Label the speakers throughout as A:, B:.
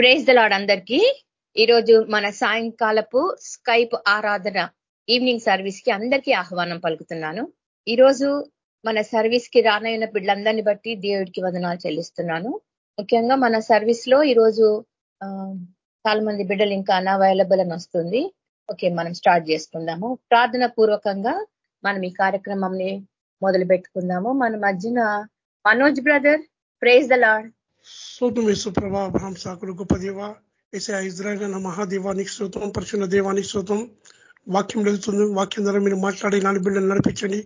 A: Praise the Lord అందరికీ. ఈరోజు మన సాయంకాలపు స్కైప్ ఆరాధన ఈవినింగ్ సర్వీస్కి అందరికీ ఆహ్వానం పలుకుతున్నాను. ఈరోజు మన సర్వీస్కి రానైన బిడ్డలందరినీ బట్టి దేవుడికి వదనాలు చెల్లిస్తున్నాను. ముఖ్యంగా మన సర్వీస్లో ఈరోజు చాలా మంది బిడ్డలు ఇంకా అనవైలబుల్ అని వస్తుంది. ఓకే మనం స్టార్ట్ చేసుకుందాము. ప్రార్థన పూర్వకంగా మనం ఈ కార్యక్రమంని మొదలు పెట్టుకుందాము మన మధ్యన Manoj brother praise the Lord
B: స్తోత్రం యేసు ప్రభా అబ్రహం సాకుడు గొప్ప దేవ ఏసే ఇజ్రాయల్ అన్న మహాదేవానికి శ్రోతం పరిశున్న దేవానికి శ్రోతం వాక్యం వెళ్తుంది వాక్యం ద్వారా మీరు మాట్లాడి నాని బిడ్డలు నడిపించండి.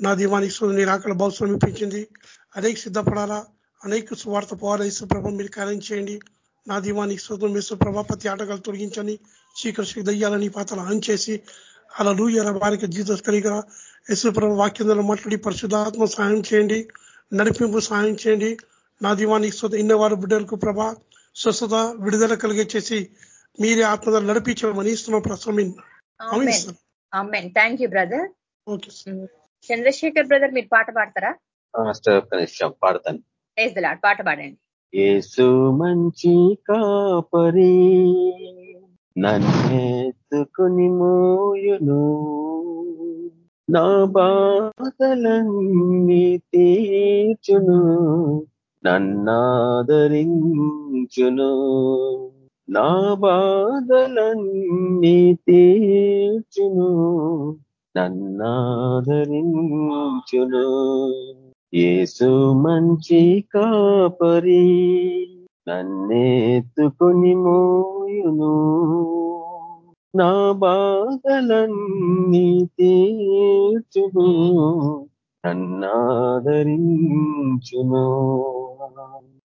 B: నా దీవానికి శ్రోతం నీ రాకల భావం ఇప్పించింది అనేక సిద్ధపడాలా అనేక సువార్త పోవాలా యేసుప్రభ మీరు కార్యం చేయండి. నా దీవానికి శ్రోతం యేసుప్రభ ప్రతి ఆటగాలు తొలగించండి. చీకటి దయ్యాలని పాతలు ఆన్ చేసి అలా లూయల వారికి జీతం కలిగిన యేసుప్రభ వాక్యం ద్వారా మాట్లాడి పరిశుద్ధాత్మ సహాయం చేయండి నడిపింపు సహాయం చేయండి. నా దీవానికి స్వత ఇన్నవారు బిడ్డలకు ప్రభా స్వస్థత విడుదల కలిగే చేసి మీరే ఆత్మ నడిపించమని ఇస్తున్నాం ప్రసమీన్
A: thank you brother
B: okay
A: Chandrashekar brother మీరు పాట పాడతారా?
C: పాడతాను.
A: పాట పాడండి.
C: ఏసు మంచి కాపరి నన్నెత్తుకుని మోయును. నా బాధలన్నీ తీర్చును. నన్నాదరించును నా బాధలన్నీ తీర్చును నన్నాదరించును. ఏసు మంచి కాపరి నన్నేతుకుని మోయును నా బాధలన్నీ తీర్చును నన్నాదరించును.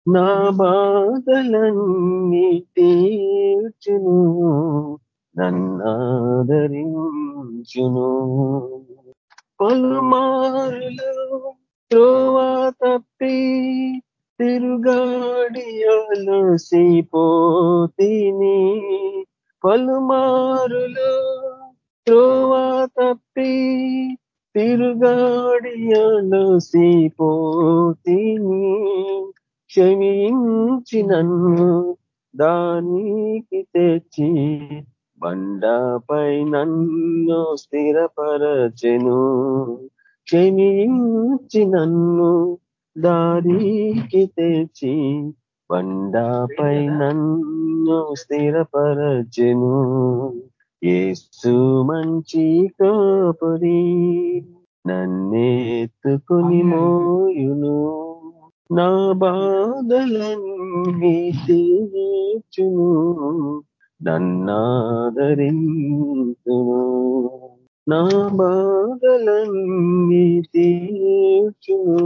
C: నా బాధలన్నీ తీర్చును నన్నాదరించును. పలుమారులు త్రోవా తప్పి తిరుగాడియాలు సిపోతిని. పలుమారులు త్రోవా తప్పి తిరుగాడియాలు సిపోతిని క్షమించి నన్ను దానికి తెచ్చి బండపై నన్ను స్థిరపరచెను. క్షమించి నన్ను దారికి తెచ్చి బండపై నన్ను స్థిరపరచెను. ఏసు మంచి కాపరి నన్నేత్తుకుని మోయును. నా బాధలన్నీ తీర్చును నన్నాదరించును నా బాధలన్నీ తీర్చును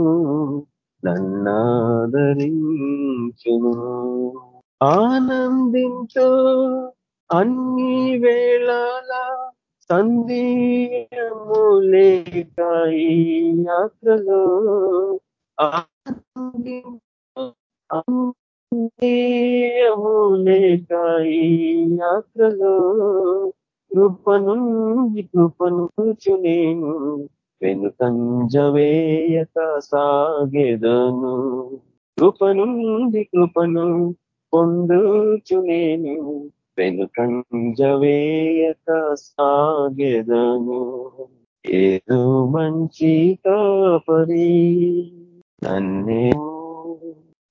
C: నన్నాదరించును ఆనందించు అన్ని వేళల సందేహము లేక ఈ యాత్రలో. లేక ఈ యాత్రలో. కృపను కృపను నేను వెనుకంజవేయక సాగెదను. కృపను కృపను పొందుచునేను వెనుకంజవేయక సాగెదను ఏదో మంచి కాపరి. నన్నే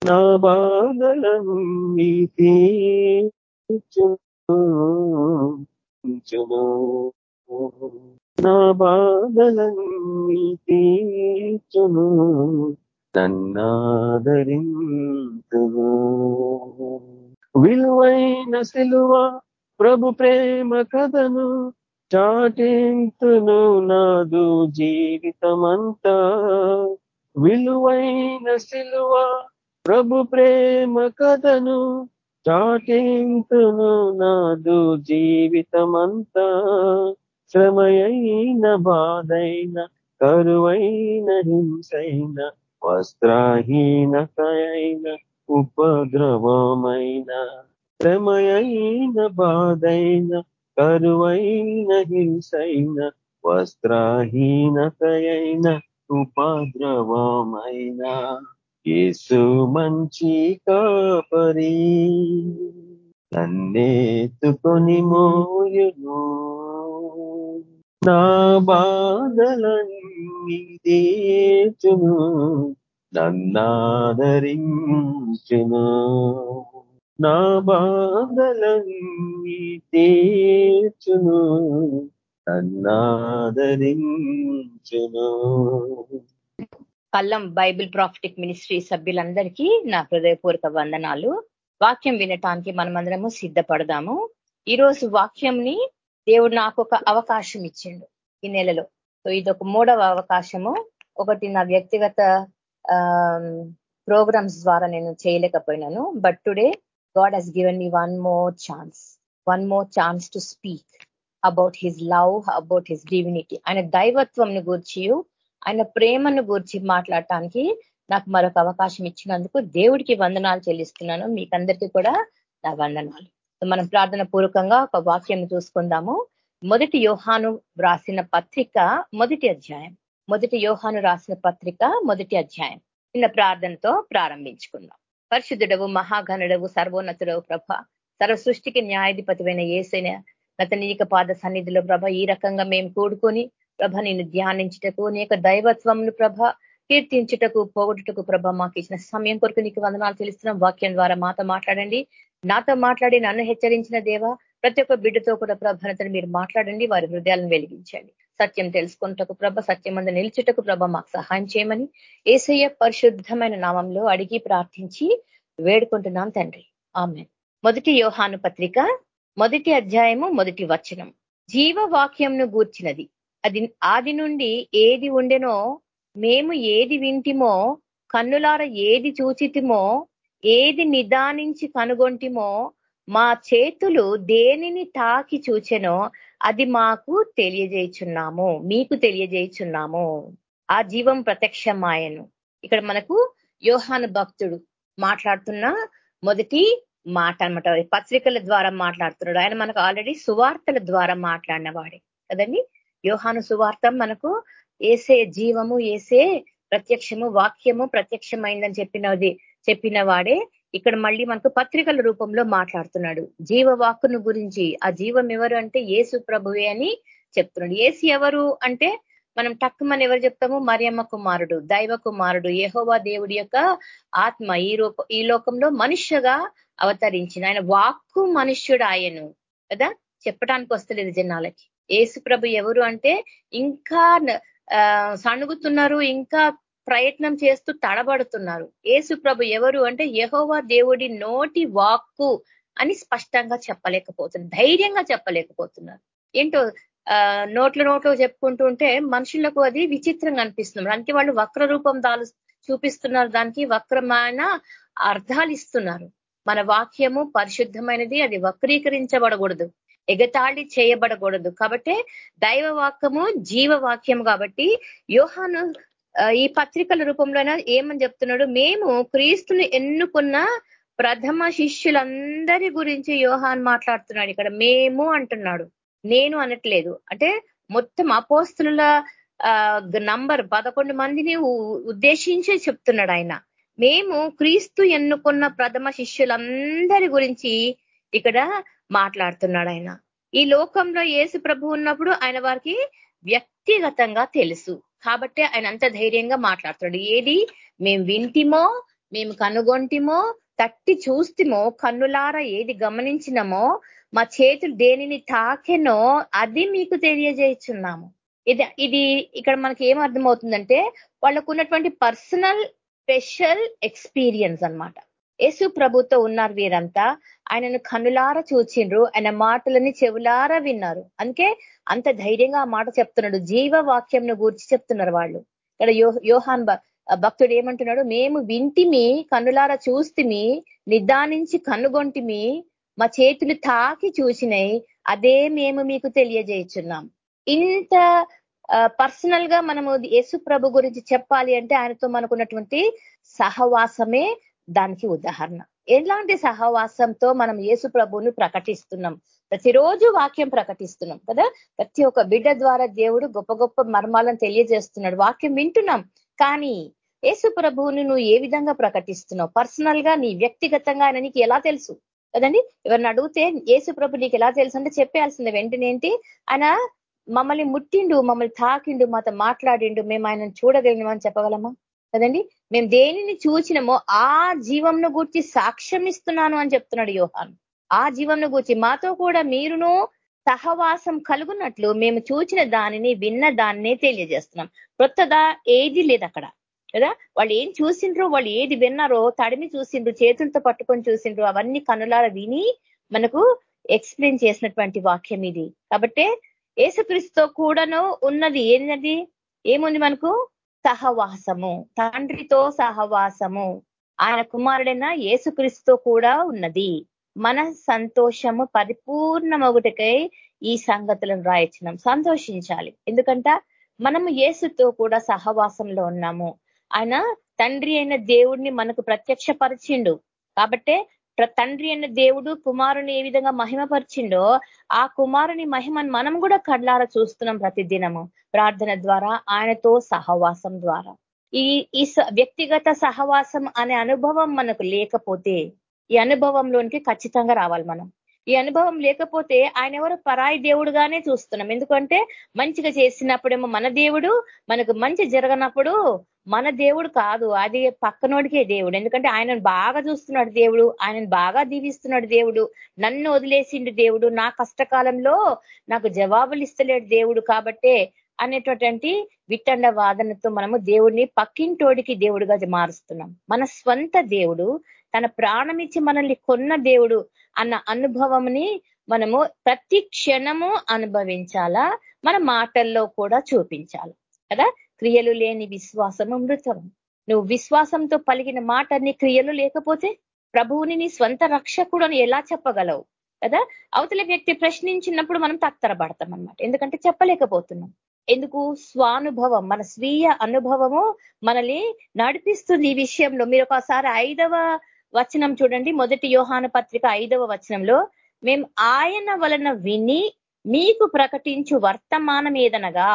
C: నా బాధలన్నీ తీర్చును నా బాధలన్నీ తీర్చును నన్నాదరించును విలువైన సిలువ ప్రభు ప్రేమ కథను చాటింతును నాదు జీవితమంతా. విలువైన సిలువ ప్రభు ప్రేమ కథను చాటింతును నాదు జీవితమంతా. శ్రమయైన బాధైన కరువైన హింసైన వస్త్రహీనకైన ఉపద్రవమైన శ్రమయైన బాధైన కరువైన హింసైన వస్త్రహీనతయైన ఉపద్రవమైన. యేసు మంచి కాపరి నన్నేతుకొని మోయును. నా బాధలన్నీ తీర్చును. నన్నాదరించును నా బాధలన్నీ తీర్చును నన్నాదరించును
A: కల్లం బైబిల్ ప్రాఫిటిక్ మినిస్ట్రీ సభ్యులందరికీ నా హృదయపూర్వక వందనాలు. వాక్యం వినటానికి మనమందరము సిద్ధపడదాము. ఈరోజు వాక్యంని దేవుడు నాకు ఒక అవకాశం ఇచ్చిండు ఈ నెలలో. సో ఇది ఒక మూడవ అవకాశము. ఒకటి నా వ్యక్తిగత Um, ప్రోగ్రామ్స్ ద్వారా నేను చేయలేకపోయినాను. But today God has given me one more chance one more chance to speak about his love about his divinity ఆయన దైవత్వంను గూర్చి ఆయన ప్రేమను గూర్చి మాట్లాడటానికి నాకు మరొక అవకాశం ఇచ్చినందుకు దేవుడికి వందనాలు చెల్లిస్తున్నాను. మీకందరికీ కూడా నా వందనాలు. మనం ప్రార్థన పూర్వకంగా ఒక వాక్యం చూసుకుందాము. మొదటి యోహాను వ్రాసిన పత్రిక మొదటి అధ్యాయం. మొదటి యోహాను రాసిన పత్రిక మొదటి అధ్యాయం. చిన్న ప్రార్థనతో ప్రారంభించుకుందాం. పరిశుద్ధుడవు మహాగణుడవు సర్వోన్నతుడవు ప్రభ సర్వ సృష్టికి న్యాయాధిపతివైన ఏసైన గత నీక పాద సన్నిధిలో ప్రభ ఈ రకంగా మేము కూడుకొని ప్రభ నేను ధ్యానించుటకు నీ యొక్క దైవత్వంను ప్రభ కీర్తించుటకు పోగొట్టుటకు ప్రభ మాకు ఇచ్చిన సమయం కొరకు నీకు వందనాలు తెలుస్తున్నాం వాక్యం ద్వారా మాతో మాట్లాడండి. నాతో మాట్లాడి నన్ను హెచ్చరించిన దేవ ప్రతి ఒక్క బిడ్డతో కూడా ప్రభనతను మీరు మాట్లాడండి. వారి హృదయాలను వెలిగించండి. సత్యం తెలుసుకుంటకు ప్రభ సత్యం అందు నిలిచుటకు ప్రభ మాకు సహాయం చేయమని ఏసయ్య పరిశుద్ధమైన నామంలో అడిగి ప్రార్థించి వేడుకుంటున్నాం తండ్రి. ఆమె మొదటి యోహాను పత్రిక మొదటి అధ్యాయము మొదటి వచనం. జీవవాక్యంను గూర్చినది. అది ఆది నుండి ఏది ఉండెనో మేము ఏది వింటిమో కన్నులార ఏది చూచితిమో ఏది నిదానించి కనుగొంటిమో మా చేతులు దేనిని తాకి చూచెనో అది మాకు తెలియజేయుచున్నాము. మీకు తెలియజేయుచున్నాము. ఆ జీవం ప్రత్యక్షమాయను. ఇక్కడ మనకు యోహాను భక్తుడు మాట్లాడుతున్న మొదటి మాట అనమాట పత్రికల ద్వారా మాట్లాడుతున్నాడు. ఆయన మనకు ఆల్రెడీ సువార్తల ద్వారా మాట్లాడిన వాడే కదండి? యోహాను సువార్త మనకు ఏసే జీవము ఏసే ప్రత్యక్షము వాక్యము ప్రత్యక్షమైందని చెప్పినది చెప్పిన వాడే ఇక్కడ మళ్ళీ మనకు పత్రికల రూపంలో మాట్లాడుతున్నాడు. జీవవాక్కును గురించి ఆ జీవం ఎవరు అంటే ఏసు ప్రభువే అని చెప్తున్నాడు. ఏసు ఎవరు అంటే మనం టక్కుమని ఎవరు చెప్తాము? మరియమ్మ కుమారుడు దైవ కుమారుడు యహోవా దేవుడి యొక్క ఆత్మ ఈ రూప ఈ లోకంలో మనుష్యగా అవతరించిన ఆయన వాక్కు మనుష్యుడు ఆయను కదా? చెప్పడానికి వస్తలేదు జనాలకి. ఏసు ప్రభు ఎవరు అంటే ఇంకా సణుగుతున్నారు ఇంకా ప్రయత్నం చేస్తూ తడబడుతున్నారు. ఏసు ప్రభు ఎవరు అంటే యహోవా దేవుడి నోటి వాక్కు అని స్పష్టంగా చెప్పలేకపోతున్నారు. ధైర్యంగా చెప్పలేకపోతున్నారు. ఏంటో నోట్ల నోట్లో చెప్పుకుంటూ ఉంటే మనుషులకు అది విచిత్రంగా అనిపిస్తుంది. అందుకే వాళ్ళు వక్ర రూపం దాలు చూపిస్తున్నారు. దానికి వక్రమైన అర్థాలు ఇస్తున్నారు. మన వాక్యము పరిశుద్ధమైనది. అది వక్రీకరించబడకూడదు. ఎగతాళి చేయబడకూడదు. కాబట్టి దైవ వాక్యము జీవ వాక్యం కాబట్టి యోహాను ఈ పత్రికల రూపంలోనే ఏమని చెప్తున్నాడు? మేము క్రీస్తుని ఎన్నుకున్న ప్రథమ శిష్యులందరి గురించి యోహాన్ మాట్లాడుతున్నాడు ఇక్కడ. మేము అంటున్నాడు. నేను అనట్లేదు. అంటే మొత్తం అపోస్తుల నంబర్ పదకొండు మందిని ఉద్దేశించి చెప్తున్నాడు ఆయన. మేము క్రీస్తు ఎన్నుకున్న ప్రథమ శిష్యులందరి గురించి ఇక్కడ మాట్లాడుతున్నాడు ఆయన. ఈ లోకంలో ఏసు ప్రభు ఉన్నప్పుడు ఆయన వారికి వ్యక్తిగతంగా తెలుసు. కాబట్టి ఆయన అంత ధైర్యంగా మాట్లాడుతున్నాడు. ఏది? మేము వింటిమో మేము కనుగొంటిమో తట్టి చూస్తేమో కన్నులార ఏది గమనించినమో మా చేతులు దేనిని తాకెనో అది మీకు తెలియజేస్తున్నాము. ఇది ఇది ఇక్కడ మనకి ఏం అర్థమవుతుందంటే వాళ్ళకు ఉన్నటువంటి పర్సనల్ స్పెషల్ ఎక్స్పీరియన్స్ అనమాట యేసు ప్రభుతో ఉన్నారు వీరంతా. ఆయనను కనులార చూచిండ్రు. ఆయన మాటలని చెవులారా విన్నారు. అందుకే అంత ధైర్యంగా ఆ మాట చెప్తున్నాడు. జీవ వాక్యంను గూర్చి చెప్తున్నారు వాళ్ళు. ఇక్కడ యోహాన్ భక్తుడు ఏమంటున్నాడు? మేము వింటిమి కన్నులారా చూస్తిమి నిదానించి కనుగొంటిమి మా చేతులు తాకి చూసినాయి అదే మేము మీకు తెలియజేయుచున్నాం. ఇంత పర్సనల్గా మనము యేసు ప్రభు గురించి చెప్పాలి అంటే ఆయనతో మనకున్నటువంటి సహవాసమే దానికి ఉదాహరణ. ఎలాంటి సహవాసంతో మనం యేసు ప్రభువును ప్రకటిస్తున్నాం? ప్రతిరోజు వాక్యం ప్రకటిస్తున్నాం కదా? ప్రతి ఒక్క బిడ్డ ద్వారా దేవుడు గొప్ప గొప్ప మర్మాలను తెలియజేస్తున్నాడు. వాక్యం వింటున్నాం. కానీ యేసు ప్రభువుని నువ్వు ఏ విధంగా ప్రకటిస్తున్నావు? పర్సనల్గా నీ వ్యక్తిగతంగా ఆయన నీకు ఎలా తెలుసు? కదండి? ఎవరిని అడిగితే యేసు ప్రభు నీకు ఎలా తెలుసు అంటే చెప్పేయాల్సింది వెంటనే ఏంటి? ఆయన మమ్మల్ని ముట్టిండు మమ్మల్ని తాకిండు మాతో మాట్లాడిండు మేము ఆయనను చూడగలిగినామని చెప్పగలమా? కదండి? మేము దేనిని చూచినమో ఆ జీవంను గూర్చి సాక్ష్యం ఇస్తున్నాను అని చెప్తున్నాడు యోహాన్. ఆ జీవంను గూర్చి మాతో కూడా మీరును సహవాసం కలుగున్నట్లు మేము చూచిన దానిని విన్న దాన్నే తెలియజేస్తున్నాం. క్రొత్తదా ఏది లేదు అక్కడ కదా? వాళ్ళు ఏం చూసిండ్రో వాళ్ళు ఏది విన్నారో తడిమి చూసిండ్రు చేతులతో పట్టుకొని చూసిండ్రు అవన్నీ కనులార విని మనకు ఎక్స్ప్లెయిన్ చేసినటువంటి వాక్యం ఇది. కాబట్టి ఏసుక్రీస్తుతో కూడాను ఉన్నది ఏంటది ఏముంది మనకు? సహవాసము తండ్రితో సహవాసము. ఆయన కుమారుడైన ఏసుక్రీస్తుతో కూడా ఉన్నది. మన సంతోషము పరిపూర్ణమొకటికై ఈ సంగతులను రాయించినాం సంతోషించాలి. ఎందుకంట మనము ఏసుతో కూడా సహవాసంలో ఉన్నాము. ఆయన తండ్రి అయిన దేవుడిని మనకు ప్రత్యక్షపరిచిండు. కాబట్టే తండ్రి అన్న దేవుడు కుమారుని ఏ విధంగా మహిమపరిచిండో ఆ కుమారుని మహిమను మనం కూడా కళ్ళారా చూస్తున్నాం ప్రతిదినము. ప్రార్థన ద్వారా ఆయనతో సహవాసం ద్వారా. ఈ ఈ వ్యక్తిగత సహవాసం అనే అనుభవం మనకు లేకపోతే ఈ అనుభవంలోనికి ఖచ్చితంగా రావాలి మనం. ఈ అనుభవం లేకపోతే ఆయన ఎవరు పరాయి దేవుడుగానే చూస్తున్నాం. ఎందుకంటే మంచిగా చేసినప్పుడేమో మన దేవుడు మనకు మంచి జరగనప్పుడు మన దేవుడు కాదు. అది పక్కనోడికే దేవుడు. ఎందుకంటే ఆయనను బాగా చూస్తున్నాడు దేవుడు ఆయనను బాగా దీవిస్తున్నాడు దేవుడు. నన్ను వదిలేసిండు దేవుడు. నా కష్టకాలంలో నాకు జవాబులు ఇస్తలేడు దేవుడు కాబట్టే అనేటటువంటి విట్టండ వాదనతో మనము దేవుడిని పక్కింటోడికి దేవుడుగా మారుస్తున్నాం. మన స్వంత దేవుడు తన ప్రాణం ఇచ్చి మనల్ని కొన్న దేవుడు అన్న అనుభవంని మనము ప్రతి క్షణము అనుభవించాలా? మన మాటల్లో కూడా చూపించాలి? కదా? క్రియలు లేని విశ్వాసము మృతం. నువ్వు విశ్వాసంతో పలిగిన మాట నీ క్రియలు లేకపోతే ప్రభువుని నీ స్వంత రక్షకుడు అని ఎలా చెప్పగలవు? కదా? అవతల వ్యక్తి ప్రశ్నించినప్పుడు మనం తత్తరపడతాం అనమాట ఎందుకంటే చెప్పలేకపోతున్నాం. ఎందుకు? స్వానుభవం మన స్వీయ అనుభవము మనల్ని నడిపిస్తుంది ఈ విషయంలో. మీరు ఒకసారి ఐదవ వచనం చూడండి. మొదటి యోహాను పత్రిక ఐదవ వచనంలో మేము ఆయన వలన విని మీకు ప్రకటించు వర్తమానం ఏదనగా?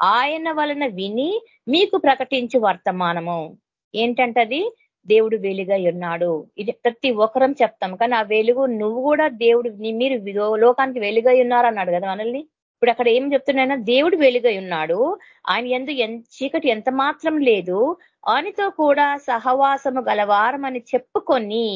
A: ఆయన వలన విని మీకు ప్రకటించు వర్తమానము. ఏంటంటది? దేవుడు వెలుగై ఉన్నాడు. ఇది ప్రతి ఒక్కరం చెప్తాం. కానీ ఆ వెలుగు నువ్వు కూడా దేవుడు మీరు లోకానికి వెలుగై ఉన్నారన్నాడు కదా మనల్ని? ఇప్పుడు అక్కడ ఏం చెప్తున్నాయినా? దేవుడు వెలుగై ఉన్నాడు. ఆయన ఎందు చీకటి ఎంత మాత్రం లేదు. ఆయనతో కూడా సహవాసము గలవారం అని చెప్పుకొని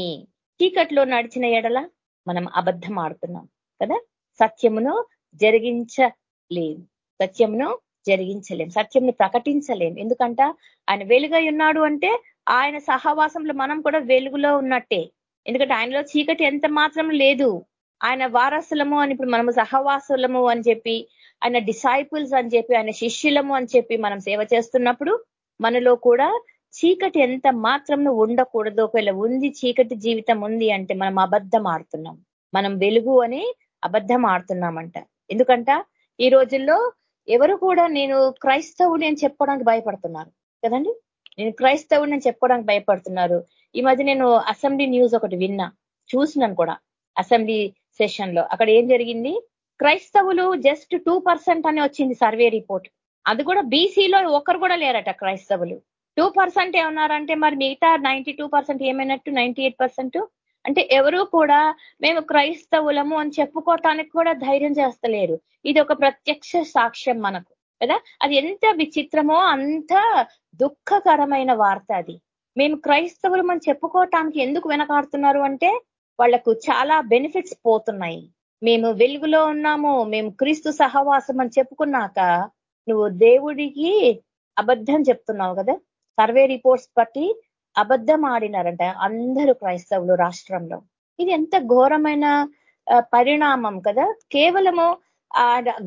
A: చీకట్లో నడిచిన ఎడల మనం అబద్ధం ఆడుతున్నాం కదా? సత్యమును జరిగించలేం. సత్యమును జరిగించలేం. సత్యంను ప్రకటించలేం. ఎందుకంట? ఆయన వెలుగై ఉన్నాడు అంటే ఆయన సహవాసంలో మనం కూడా వెలుగులో ఉన్నట్టే. ఎందుకంటే ఆయనలో చీకటి ఎంత మాత్రం లేదు. ఆయన వారసులము అని ఇప్పుడు మనము సహవాసులము అని చెప్పి ఆయన డిసైపుల్స్ అని చెప్పి ఆయన శిష్యులము అని చెప్పి మనం సేవ చేస్తున్నప్పుడు మనలో కూడా చీకటి ఎంత మాత్రం ఉండకూడదు. ఒకవేళ ఉంది చీకటి జీవితం ఉంది అంటే మనం అబద్ధం ఆడుతున్నాం. మనం వెలుగు అని అబద్ధం ఆడుతున్నామంట. ఎందుకంట ఈ రోజుల్లో ఎవరు కూడా నేను క్రైస్తవుని అని చెప్పడానికి భయపడుతున్నారు. కదండి? నేను క్రైస్తవుని అని చెప్పడానికి భయపడుతున్నారు. ఈ మధ్య నేను అసెంబ్లీ న్యూస్ ఒకటి విన్నా. చూసినాను కూడా. అసెంబ్లీ సెషన్లో. అక్కడ ఏం జరిగింది? క్రైస్తవులు జస్ట్ టూ పర్సెంట్ అని వచ్చింది సర్వే రిపోర్ట్ అది కూడా బీసీలో ఒకరు కూడా లేరట క్రైస్తవులు. టూ పర్సెంట్ ఏమన్నారంటే మరి మిగతా నైన్టీ టూ పర్సెంట్ ఏమైనట్టు? నైన్టీ ఎయిట్ పర్సెంట్ అంటే ఎవరు కూడా మేము క్రైస్తవులము అని చెప్పుకోవటానికి కూడా ధైర్యం చేస్తలేరు. ఇది ఒక ప్రత్యక్ష సాక్ష్యం మనకు కదా? అది ఎంత విచిత్రమో అంత దుఃఖకరమైన వార్త అది. మేము క్రైస్తవులం అని చెప్పుకోవటానికి ఎందుకు వెనకాడుతున్నారు అంటే వాళ్ళకు చాలా బెనిఫిట్స్ పోతున్నాయి. మేము వెలుగులో ఉన్నాము మేము క్రీస్తు సహవాసం అని చెప్పుకున్నాక నువ్వు దేవుడికి అబద్ధం చెప్తున్నావు కదా? సర్వే రిపోర్ట్స్ బట్టి అబద్ధం ఆడినారంట అందరూ క్రైస్తవులు రాష్ట్రంలో. ఇది ఎంత ఘోరమైన పరిణామం కదా? కేవలము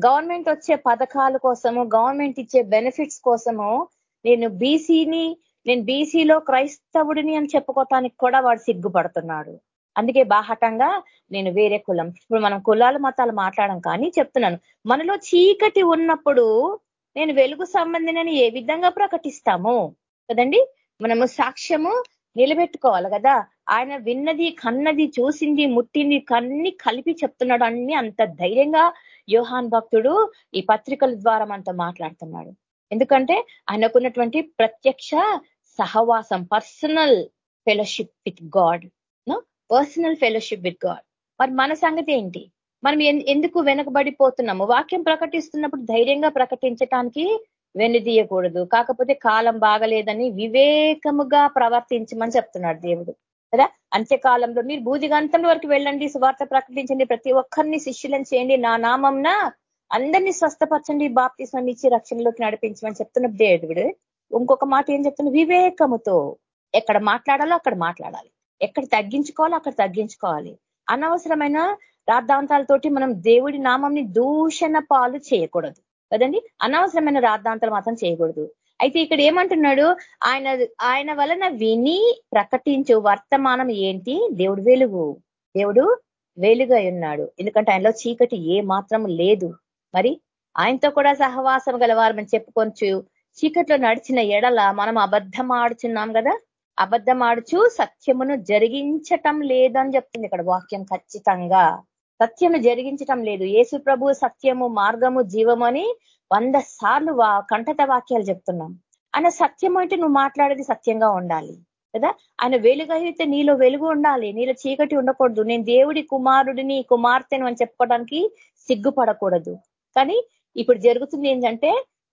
A: గవర్నమెంట్ వచ్చే పథకాల కోసము గవర్నమెంట్ ఇచ్చే బెనిఫిట్స్ కోసము నేను బీసీని నేను బీసీలో క్రైస్తవుడిని అని చెప్పుకోవటానికి కూడా వాడు సిగ్గుపడుతున్నాడు. అందుకే బాహటంగా నేను వేరే కులం. ఇప్పుడు మనం కులాలు మతాలు మాట్లాడడం కానీ చెప్తున్నాను. మనలో చీకటి ఉన్నప్పుడు నేను వెలుగు సంబంధినని ఏ విధంగా ప్రకటిస్తాము? కదండి? మనము సాక్ష్యము నిలబెట్టుకోవాలి కదా. ఆయన విన్నది కన్నది చూసింది ముట్టింది కన్ని కలిపి చెప్తున్నాడు అన్ని. అంత ధైర్యంగా యోహాన్ భక్తుడు ఈ పత్రికల ద్వారా మనతో మాట్లాడుతున్నాడు. ఎందుకంటే ఆయనకున్నటువంటి ప్రత్యక్ష సహవాసం personal fellowship with God personal fellowship with God మరి మన సంగతి ఏంటి? మనం ఎందుకు వెనకబడిపోతున్నాము? వాక్యం ప్రకటిస్తున్నప్పుడు ధైర్యంగా ప్రకటించటానికి వెనుదీయకూడదు. కాకపోతే కాలం బాగలేదని వివేకముగా ప్రవర్తించమని చెప్తున్నాడు దేవుడు. కదా? అంత్యకాలంలో మీరు బూదిగంతం వరకు వెళ్ళండి సువార్త ప్రకటించండి ప్రతి ఒక్కరిని శిష్యులను చేయండి నా నామంన అందరినీ స్వస్థపరచండి బాప్తిసం ఇచ్చి రక్షణలోకి నడిపించమని చెప్తున్న దేవుడు. ఇంకొక మాట ఏం చెప్తున్నా వివేకముతో. ఎక్కడ మాట్లాడాలో అక్కడ మాట్లాడాలి. ఎక్కడ తగ్గించుకోవాలో అక్కడ తగ్గించుకోవాలి. అనవసరమైన రాద్ధాంతాలతోటి మనం దేవుడి నామంని దూషణ పాలు చేయకూడదు. కదండి? అనవసరమైన రాద్ధాంతాలు మాత్రం చేయకూడదు. అయితే ఇక్కడ ఏమంటున్నాడు? ఆయన ఆయన వలన విని ప్రకటించు వర్తమానం ఏంటి? దేవుడు వెలుగు. దేవుడు వెలుగై ఉన్నాడు. ఎందుకంటే ఆయనలో చీకటి ఏ మాత్రం లేదు. మరి ఆయనతో కూడా సహవాసం గలవారమని చెప్పుకొచ్చు చీకట్లో నడిచిన ఎడల మనం అబద్ధం ఆడుచున్నాం కదా? అబద్ధమాడుచు సత్యమును జరిగించటం లేదని చెప్తుంది ఇక్కడ వాక్యం ఖచ్చితంగా. సత్యము జరిగించటం లేదు. యేసు ప్రభు సత్యము మార్గము జీవము అని వంద సార్లు కంఠత వాక్యాలు చెప్తున్నాం. ఆయన సత్యం అంటే నువ్వు మాట్లాడేది సత్యంగా ఉండాలి కదా? ఆయన వెలుగు అయితే నీలో వెలుగు ఉండాలి నీలో చీకటి ఉండకూడదు. నేను దేవుడి కుమారుడిని కుమార్తెను అని చెప్పుకోవడానికి సిగ్గుపడకూడదు. కానీ ఇప్పుడు జరుగుతుంది ఏంటంటే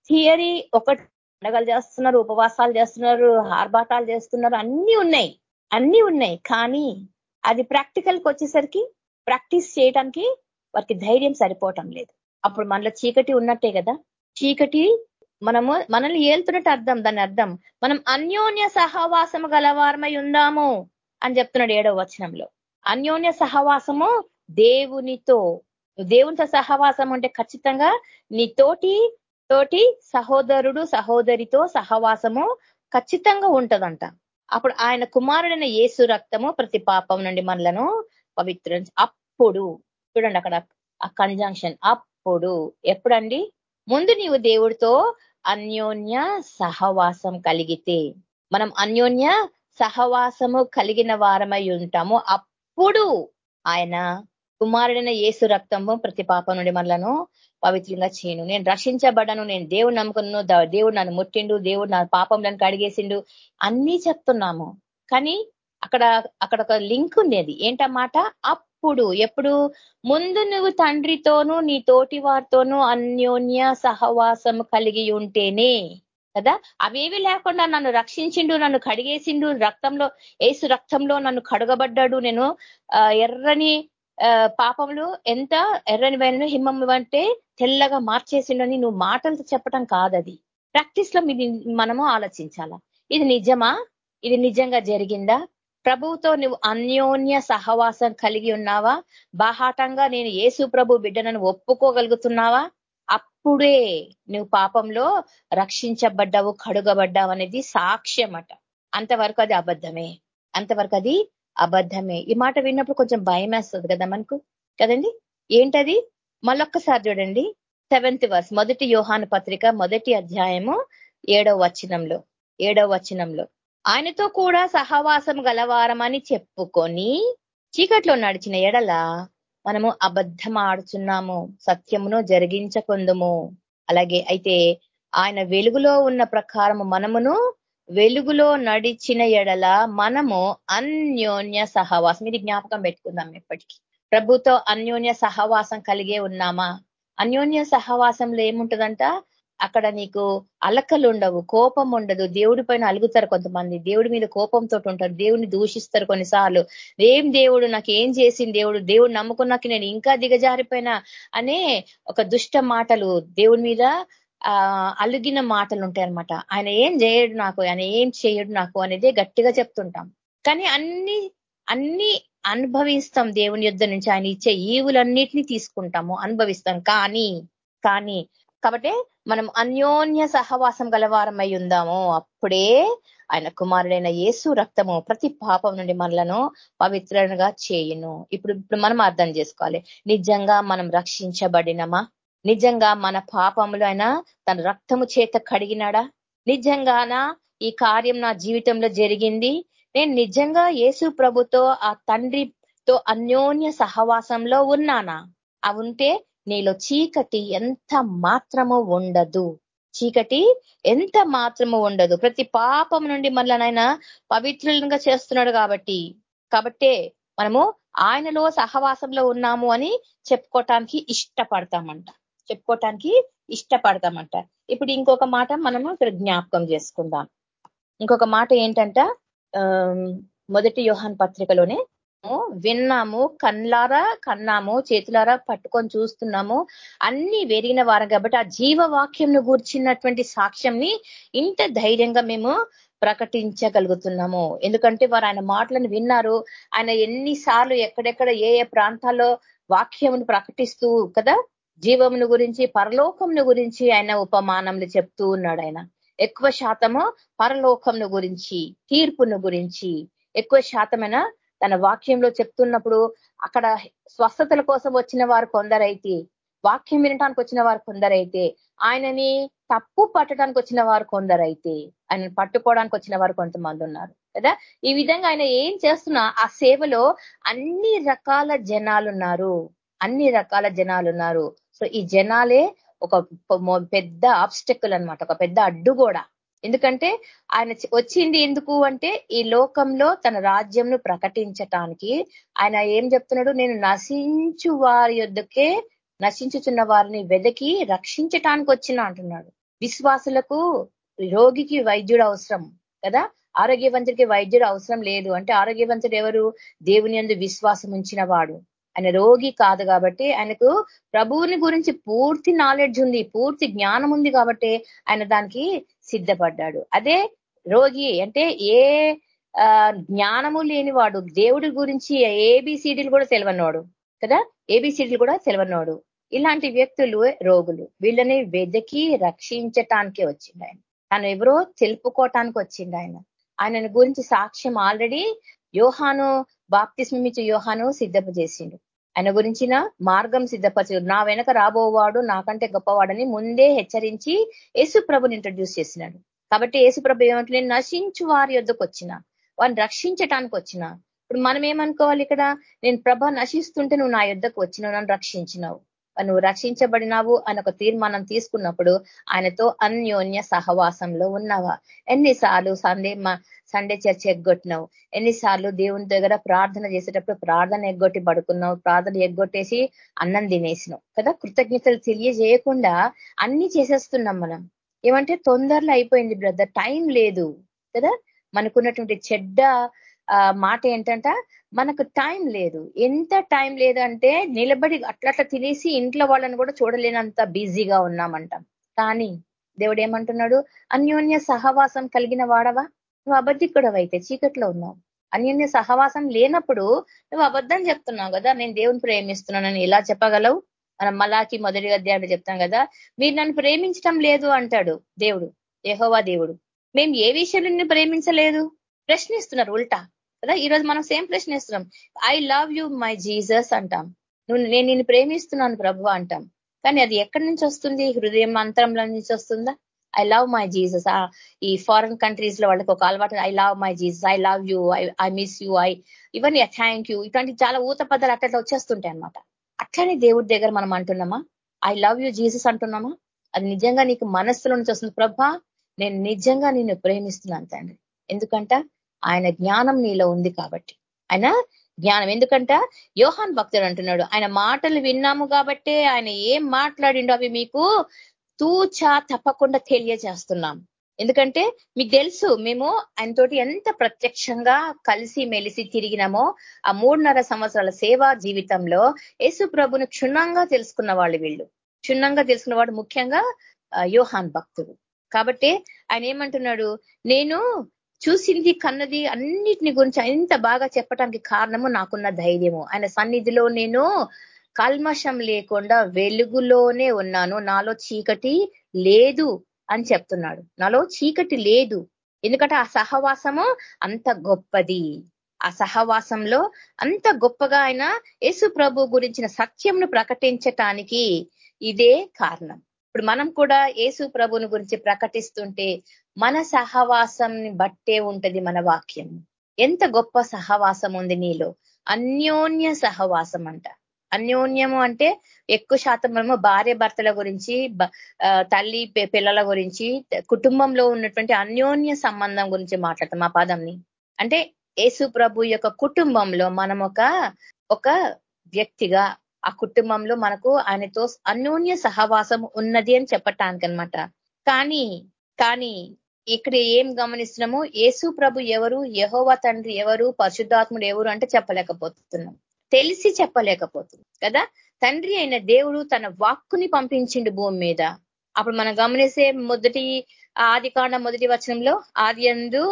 A: థియరీ ఒకటి పండగలు చేస్తున్నారు ఉపవాసాలు చేస్తున్నారు ఆర్భాటాలు చేస్తున్నారు అన్ని ఉన్నాయి. అన్ని ఉన్నాయి. కానీ అది ప్రాక్టికల్కి వచ్చేసరికి ప్రాక్టీస్ చేయడానికి వారికి ధైర్యం సరిపోవటం లేదు. అప్పుడు మనలో చీకటి ఉన్నట్టే కదా. చీకటి మనము మనల్ని ఏళ్తున్నట్టు అర్థం దాని అర్థం మనం అన్యోన్య సహవాసము గలవారమై ఉందాము అని చెప్తున్నాడు ఏడవ వచనంలో. అన్యోన్య సహవాసము దేవునితో దేవునితో సహవాసం అంటే ఖచ్చితంగా నీ తోటి తోటి సహోదరుడు సహోదరితో సహవాసము ఖచ్చితంగా ఉంటదంట. అప్పుడు ఆయన కుమారుడైన యేసు రక్తము ప్రతి పాపం నుండి మనలను పవిత్ర అప్పుడు చూడండి అక్కడ ఆ కంజంక్షన్ అప్పుడు ఎప్పుడండి? ముందు నీవు దేవుడితో అన్యోన్య సహవాసం కలిగితే. మనం అన్యోన్య సహవాసము కలిగిన వారమై ఉంటాము. అప్పుడు ఆయన కుమారుడైన యేసు రక్తము ప్రతి పాపం నుండి మనలను పవిత్రంగా చేయను. నేను రక్షించబడను నేను దేవుడు నమ్ముకున్నాను దేవుడు నన్ను ముట్టిండు దేవుడు నా పాపంలను కడిగేసిండు. అన్నీ చెప్తున్నాము. కానీ అక్కడ అక్కడ ఒక లింక్ ఉండేది. ఏంటన్నమాట అప్పుడు ఎప్పుడు? ముందు నువ్వు తండ్రితోనూ నీ తోటి వారితోనూ అన్యోన్య సహవాసం కలిగి ఉంటేనే కదా? అవేవి లేకుండా నన్ను రక్షించిండు నన్ను కడిగేసిండు రక్తంలో ఏసు రక్తంలో నన్ను కడగబడ్డాడు నేను ఎర్రని పాపములు ఎంత ఎర్రని వైనను హిమం అంటే తెల్లగా మార్చేసిండని నువ్వు మాటలతో చెప్పటం కాదది. ప్రాక్టీస్లో మనము ఆలోచించాలా. ఇది నిజమా? ఇది నిజంగా జరిగిందా? ప్రభువుతో నువ్వు అన్యోన్య సహవాసం కలిగి ఉన్నావా? బాహాటంగా నేను ఏసు ప్రభు బిడ్డనని ఒప్పుకోగలుగుతున్నావా? అప్పుడే నువ్వు పాపంలో రక్షించబడ్డావు కడుగబడ్డావు అనేది సాక్ష్యం అంతవరకు అది అబద్ధమే. అంతవరకు అది అబద్ధమే. ఈ మాట విన్నప్పుడు కొంచెం భయం వేస్తుంది కదా మనకు? కదండి? ఏంటది? మళ్ళొక్కసారి చూడండి. సెవెంత్ వర్స్ మొదటి యోహాను పత్రిక మొదటి అధ్యాయము ఏడవ వచనంలో ఏడవ వచనంలో. ఆయనతో కూడా సహవాసం గలవారమని చెప్పుకొని చీకట్లో నడిచిన ఎడల మనము అబద్ధం ఆడుచున్నాము సత్యమును జరిగించకుందుము. అలాగే అయితే ఆయన వెలుగులో ఉన్న ప్రకారము మనమును వెలుగులో నడిచిన ఎడల మనము అన్యోన్య సహవాసం. ఇది జ్ఞాపకం పెట్టుకుందాం ఎప్పటికీ ప్రభుతో అన్యోన్య సహవాసం కలిగే ఉన్నామా? అన్యోన్య సహవాసంలో ఏముంటదంట? అక్కడ నీకు అలకలు ఉండవు కోపం ఉండదు. దేవుడి పైన అలుగుతారు కొంతమంది. దేవుడి మీద కోపంతో ఉంటారు. దేవుడిని దూషిస్తారు కొన్నిసార్లు. ఏం దేవుడు? నాకు ఏం చేసింది దేవుడు? దేవుడు నమ్ముకున్నాక నేను ఇంకా దిగజారిపోయినా అనే ఒక దుష్ట మాటలు దేవుడి మీద అలుగిన మాటలు ఉంటాయి అనమాట ఆయన ఏం చేయడు నాకు ఆయన ఏం చేయడు నాకు అనేది గట్టిగా చెప్తుంటాం. కానీ అన్ని అన్ని అనుభవిస్తాం దేవుని యుద్ధ నుంచి. ఆయన ఇచ్చే ఈవులన్నిటినీ తీసుకుంటాము అనుభవిస్తాం. కానీ కానీ కాబట్టి మనం అన్యోన్య సహవాసం గలవారమై ఉందాము. అప్పుడే ఆయన కుమారుడైన యేసు రక్తము ప్రతి పాపం నుండి మనలను పవిత్రంగా చేయును. ఇప్పుడు ఇప్పుడు మనం అర్థం చేసుకోవాలి. నిజంగా మనం రక్షించబడినమా? నిజంగా మన పాపములు అయినా తన రక్తము చేత కడిగినాడా? నిజంగానా? ఈ కార్యం నా జీవితంలో జరిగింది. నేను నిజంగా యేసు ప్రభుతో ఆ తండ్రితో అన్యోన్య సహవాసంలో ఉన్నానా? అవుంటే నీలో చీకటి ఎంత మాత్రము ఉండదు. చీకటి ఎంత మాత్రము ఉండదు. ప్రతి పాపం నుండి మళ్ళా నాయన పవిత్రులంగా చేస్తున్నాడు కాబట్టి. కాబట్టే మనము ఆయనలో సహవాసంలో ఉన్నాము అని చెప్పుకోవటానికి ఇష్టపడతామంట. చెప్పుకోవటానికి ఇష్టపడతామంట. ఇప్పుడు ఇంకొక మాట మనము ఇక్కడ జ్ఞాపకం చేసుకుందాం. ఇంకొక మాట ఏంటంట? మొదటి యోహాన్ పత్రికలోనే విన్నాము కన్లారా కన్నాము చేతులారా పట్టుకొని చూస్తున్నాము అన్ని వెరిగిన వారం కాబట్టి ఆ జీవవాక్యంను గూర్చినటువంటి సాక్ష్యంని ఇంత ధైర్యంగా మేము ప్రకటించగలుగుతున్నాము. ఎందుకంటే వారు ఆయన మాటలను విన్నారు. ఆయన ఎన్నిసార్లు ఎక్కడెక్కడ ఏ ఏ ప్రాంతాల్లో వాక్యమును ప్రకటిస్తూ కదా జీవమును గురించి పరలోకంను గురించి ఆయన ఉపమానములు చెప్తూ ఉన్నాడు ఆయన. ఎక్కువ శాతము పరలోకంను గురించి తీర్పును గురించి ఎక్కువ శాతమైన తన వాక్యంలో చెప్తున్నప్పుడు అక్కడ స్వస్థతల కోసం వచ్చిన వారు కొందరైతే వాక్యం వినటానికి వచ్చిన వారు కొందరైతే ఆయనని తప్పు పట్టడానికి వచ్చిన వారు కొందరైతే ఆయన పట్టుకోవడానికి వచ్చిన వారు కొంతమంది ఉన్నారు. కదా? ఈ విధంగా ఆయన ఏం చేస్తున్నా ఆ సేవలో అన్ని రకాల జనాలు ఉన్నారు. అన్ని రకాల జనాలు ఉన్నారు. సో ఈ జనాలే ఒక పెద్ద ఆబ్స్టెకల్ అనమాట ఒక పెద్ద అడ్డు కూడా. ఎందుకంటే ఆయన వచ్చింది ఎందుకు అంటే ఈ లోకంలో తన రాజ్యంను ప్రకటించటానికి ఆయన ఏం చెప్తున్నాడు? నేను నశించు వారి యొద్దకే నశించుచున్న వారిని వెదకి రక్షించటానికి వచ్చిన అంటున్నాడు. విశ్వాసులకు రోగికి వైద్యుడు అవసరం కదా? ఆరోగ్యవంతుడికి వైద్యుడు అవసరం లేదు. అంటే ఆరోగ్యవంతుడు ఎవరు? దేవుని అందు విశ్వాసం ఉంచిన వాడు. ఆయన రోగి కాదు కాబట్టి ఆయనకు ప్రభువుని గురించి పూర్తి నాలెడ్జ్ ఉంది పూర్తి జ్ఞానం ఉంది కాబట్టి ఆయన దానికి సిద్ధపడ్డాడు. అదే రోగి అంటే ఏ జ్ఞానము లేనివాడు దేవుడి గురించి ఏబిసిడీలు కూడా తెలివన్నవాడు కదా? ఏబిసిడీలు కూడా తెలివన్నవాడు ఇలాంటి వ్యక్తులు రోగులు వీళ్ళని వెదకి రక్షించటానికి వచ్చిండు ఆయన. తను ఎవరో తెలుపుకోవటానికి వచ్చిండు ఆయన. ఆయనను గురించి సాక్ష్యం ఆల్రెడీ యోహాను బాప్తిస్మిచ్చి యోహాను సిద్ధపు చేసిండు. ఆయన గురించిన మార్గం సిద్ధపరచు నా వెనక రాబోవాడు నాకంటే గొప్పవాడని ముందే హెచ్చరించి యేసు ప్రభుని ఇంట్రడ్యూస్ చేసినాడు. కాబట్టి యేసు ప్రభు ఏమంటే నేను నశించు వారి యొద్దకు వచ్చిన వారిని రక్షించటానికి వచ్చిన. ఇప్పుడు మనం ఏమనుకోవాలి ఇక్కడ? నేను ప్రభ నశిస్తుంటే నువ్వు నా యుద్ధకు వచ్చినావు నన్ను రక్షించినావు. నువ్వు రక్షించబడినావు అని ఒక తీర్మానం తీసుకున్నప్పుడు ఆయనతో అన్యోన్య సహవాసంలో ఉన్నావా? ఎన్నిసార్లు సండే సండే చర్చ ఎగ్గొట్టినావు? ఎన్నిసార్లు దేవుని దగ్గర ప్రార్థన చేసేటప్పుడు ప్రార్థన ఎగ్గొట్టి పడుకున్నావు? ప్రార్థన ఎగ్గొట్టేసి అన్నం తినేసినావు? కదా? కృతజ్ఞతలు తెలియజేయకుండా అన్ని చేసేస్తున్నాం మనం. ఏమంటే తొందరలో అయిపోయింది బ్రదర్. టైం లేదు. కదా? మనకున్నటువంటి చెడ్డ మాట ఏంటంట? మనకు టైం లేదు. ఎంత టైం లేదంటే నిలబడి అట్లట్లా తినేసి ఇంట్లో వాళ్ళని కూడా చూడలేనంత బిజీగా ఉన్నామంటాం. కానీ దేవుడు ఏమంటున్నాడు అన్యోన్య సహవాసం కలిగిన వాడవా? నువ్వు అబద్ధికుడవైతే చీకట్లో ఉన్నావు. అన్యోన్య సహవాసం లేనప్పుడు నువ్వు అబద్ధం చెప్తున్నావు కదా? నేను దేవుని ప్రేమిస్తున్నానని ఎలా చెప్పగలవు? మనం మలాకి మొదటి అధ్యాయంలో చెప్తాం కదా? మీరు నన్ను ప్రేమించటం లేదు అంటాడు దేవుడు యహోవా దేవుడు. మేము ఏ విషయంలో ప్రేమించలేదు? ప్రశ్నిస్తున్నారు ఉల్టా. కదా? ఈరోజు మనం సేమ్ ప్రశ్నిస్తున్నాం I love you my Jesus అంటాం. నువ్వు నేను నిన్ను ప్రేమిస్తున్నాను ప్రభు అంటాం. కానీ అది ఎక్కడి నుంచి వస్తుంది? హృదయం మంత్రంలో నుంచి వస్తుందా? ఐ లవ్ మై జీసస్ ఈ ఫారెన్ కంట్రీస్లో వాళ్ళకి ఒక అలవాటు. I love my Jesus I love you I miss you I ఇవన్నీ థ్యాంక్ యూ ఇటువంటి చాలా ఊత పదాలు అట్లా వచ్చేస్తుంటాయి అనమాట అట్లనే దేవుడి దగ్గర మనం అంటున్నామా? ఐ లవ్ యూ జీసస్ అంటున్నామా? అది నిజంగా నీకు మనస్సులో నుంచి వస్తుంది. ప్రభా నేను నిజంగా నిన్ను ప్రేమిస్తున్నాను తండ్రి. ఎందుకంట? ఆయన జ్ఞానం నీలో ఉంది కాబట్టి. ఆయన జ్ఞానం ఎందుకంట? యోహాన్ భక్తుడు అంటున్నాడు ఆయన మాటలు విన్నాము కాబట్టే ఆయన ఏం మాట్లాడిండో అవి మీకు తూచా తప్పకుండా తెలియజేస్తున్నాం. ఎందుకంటే మీకు తెలుసు మేము ఆయనతోటి ఎంత ప్రత్యక్షంగా కలిసి మెలిసి తిరిగినామో ఆ మూడున్నర సంవత్సరాల సేవా జీవితంలో యేసు ప్రభును క్షుణ్ణంగా తెలుసుకున్న వాళ్ళు వీళ్ళు. క్షుణ్ణంగా తెలుసుకున్నవాడు ముఖ్యంగా యోహాన్ భక్తుడు. కాబట్టి ఆయన ఏమంటున్నాడు నేను చూసింది కన్నది అన్నిటిని గురించి ఎంత బాగా చెప్పడానికి కారణము నాకున్న ధైర్యము. ఆయన సన్నిధిలో నేను కల్మషం లేకుండా వెలుగులోనే ఉన్నాను. నాలో చీకటి లేదు అని చెప్తున్నాడు. నాలో చీకటి లేదు. ఎందుకంటే ఆ సహవాసము అంత గొప్పది. ఆ సహవాసంలో అంత గొప్పగా ఆయన యేసు ప్రభు గురించిన సత్యంను ప్రకటించటానికి ఇదే కారణం. ఇప్పుడు మనం కూడా యేసు ప్రభుని గురించి ప్రకటిస్తుంటే మన సహవాసం బట్టే ఉంటది మన వాక్యం. ఎంత గొప్ప సహవాసం ఉంది నీలో. అన్యోన్య సహవాసం అంట అన్యోన్యము అంటే ఎక్కువ శాతం మనము భార్య భర్తల గురించి తల్లి పిల్లల గురించి కుటుంబంలో ఉన్నటువంటి అన్యోన్య సంబంధం గురించి మాట్లాడతాం ఆ పదంని. అంటే యేసు ప్రభు యొక్క కుటుంబంలో మనం ఒక ఒక వ్యక్తిగా ఆ కుటుంబంలో మనకు ఆయనతో అన్యోన్య సహవాసం ఉన్నది అని చెప్పటానికి అనమాట కానీ కానీ ఇక్కడ ఏం గమనిస్తున్నాము యేసు ప్రభు ఎవరు యహోవ తండ్రి ఎవరు పరిశుద్ధాత్ముడు ఎవరు అంటే చెప్పలేకపోతున్నాం. తెలిసి చెప్పలేకపోతున్నాం కదా? తండ్రి అయిన దేవుడు తన వాక్కుని పంపించిండు భూమి మీద. అప్పుడు మనం గమనిస్తే మొదటి ఆది కాండ మొదటి వచనంలో ఆది ఎందు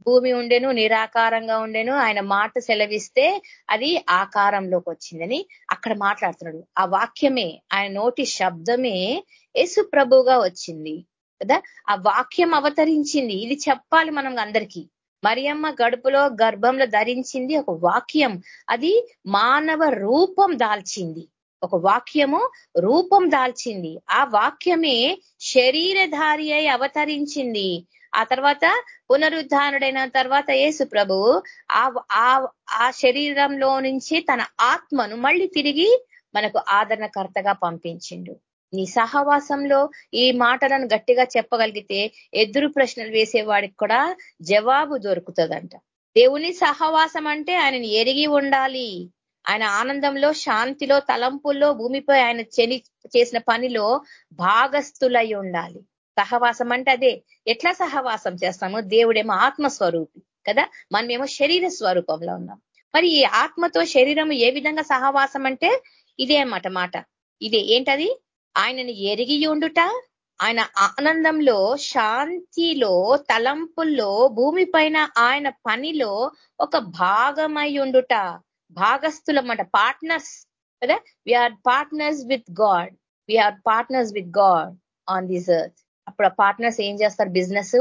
A: భూమి ఉండెను నిరాకారంగా ఉండెను. ఆయన మాట సెలవిస్తే అది ఆకారంలోకి వచ్చిందని అక్కడ మాట్లాడుతున్నాడు. ఆ వాక్యమే ఆయన నోటి శబ్దమే యేసు ప్రభుగా వచ్చింది కదా? ఆ వాక్యం అవతరించింది. ఇది చెప్పాలి మనం అందరికీ. మరియమ్మ గడుపులో గర్భంలో ధరించింది ఒక వాక్యం. అది మానవ రూపం దాల్చింది. ఒక వాక్యము రూపం దాల్చింది. ఆ వాక్యమే శరీరధారి అయి అవతరించింది. ఆ తర్వాత పునరుద్ధానుడైన తర్వాత యేసు ప్రభు ఆ శరీరంలో నుంచి తన ఆత్మను మళ్ళీ తిరిగి మనకు ఆదరణకర్తగా పంపించిండు. నీ సహవాసంలో ఈ మాటలను గట్టిగా చెప్పగలిగితే ఎదురు ప్రశ్నలు వేసేవాడికి కూడా జవాబు దొరుకుతుందంట. దేవుని సహవాసం అంటే ఆయనని ఎరిగి ఉండాలి. ఆయన ఆనందంలో శాంతిలో తలంపుల్లో భూమిపై ఆయన చేసిన పనిలో భాగస్థులై ఉండాలి. సహవాసం అంటే అదే. ఎట్లా సహవాసం చేస్తాము? దేవుడేమో ఆత్మస్వరూపి కదా? మనమేమో శరీర స్వరూపంలో ఉన్నాం. మరి ఈ ఆత్మతో శరీరం ఏ విధంగా సహవాసం అంటే? ఇదే అన్నమాట మాట. ఇదే ఏంటది? ఆయనని ఎరిగి ఉండుట ఆయన ఆనందంలో శాంతిలో తలంపుల్లో భూమి ఆయన పనిలో ఒక భాగమై ఉండుట. భాగస్థులన్నమాట పార్ట్నర్స్ కదా? We are partners with God we are partners with God on this earth అప్పుడు ఆ పార్ట్నర్స్ ఏం చేస్తారు? Business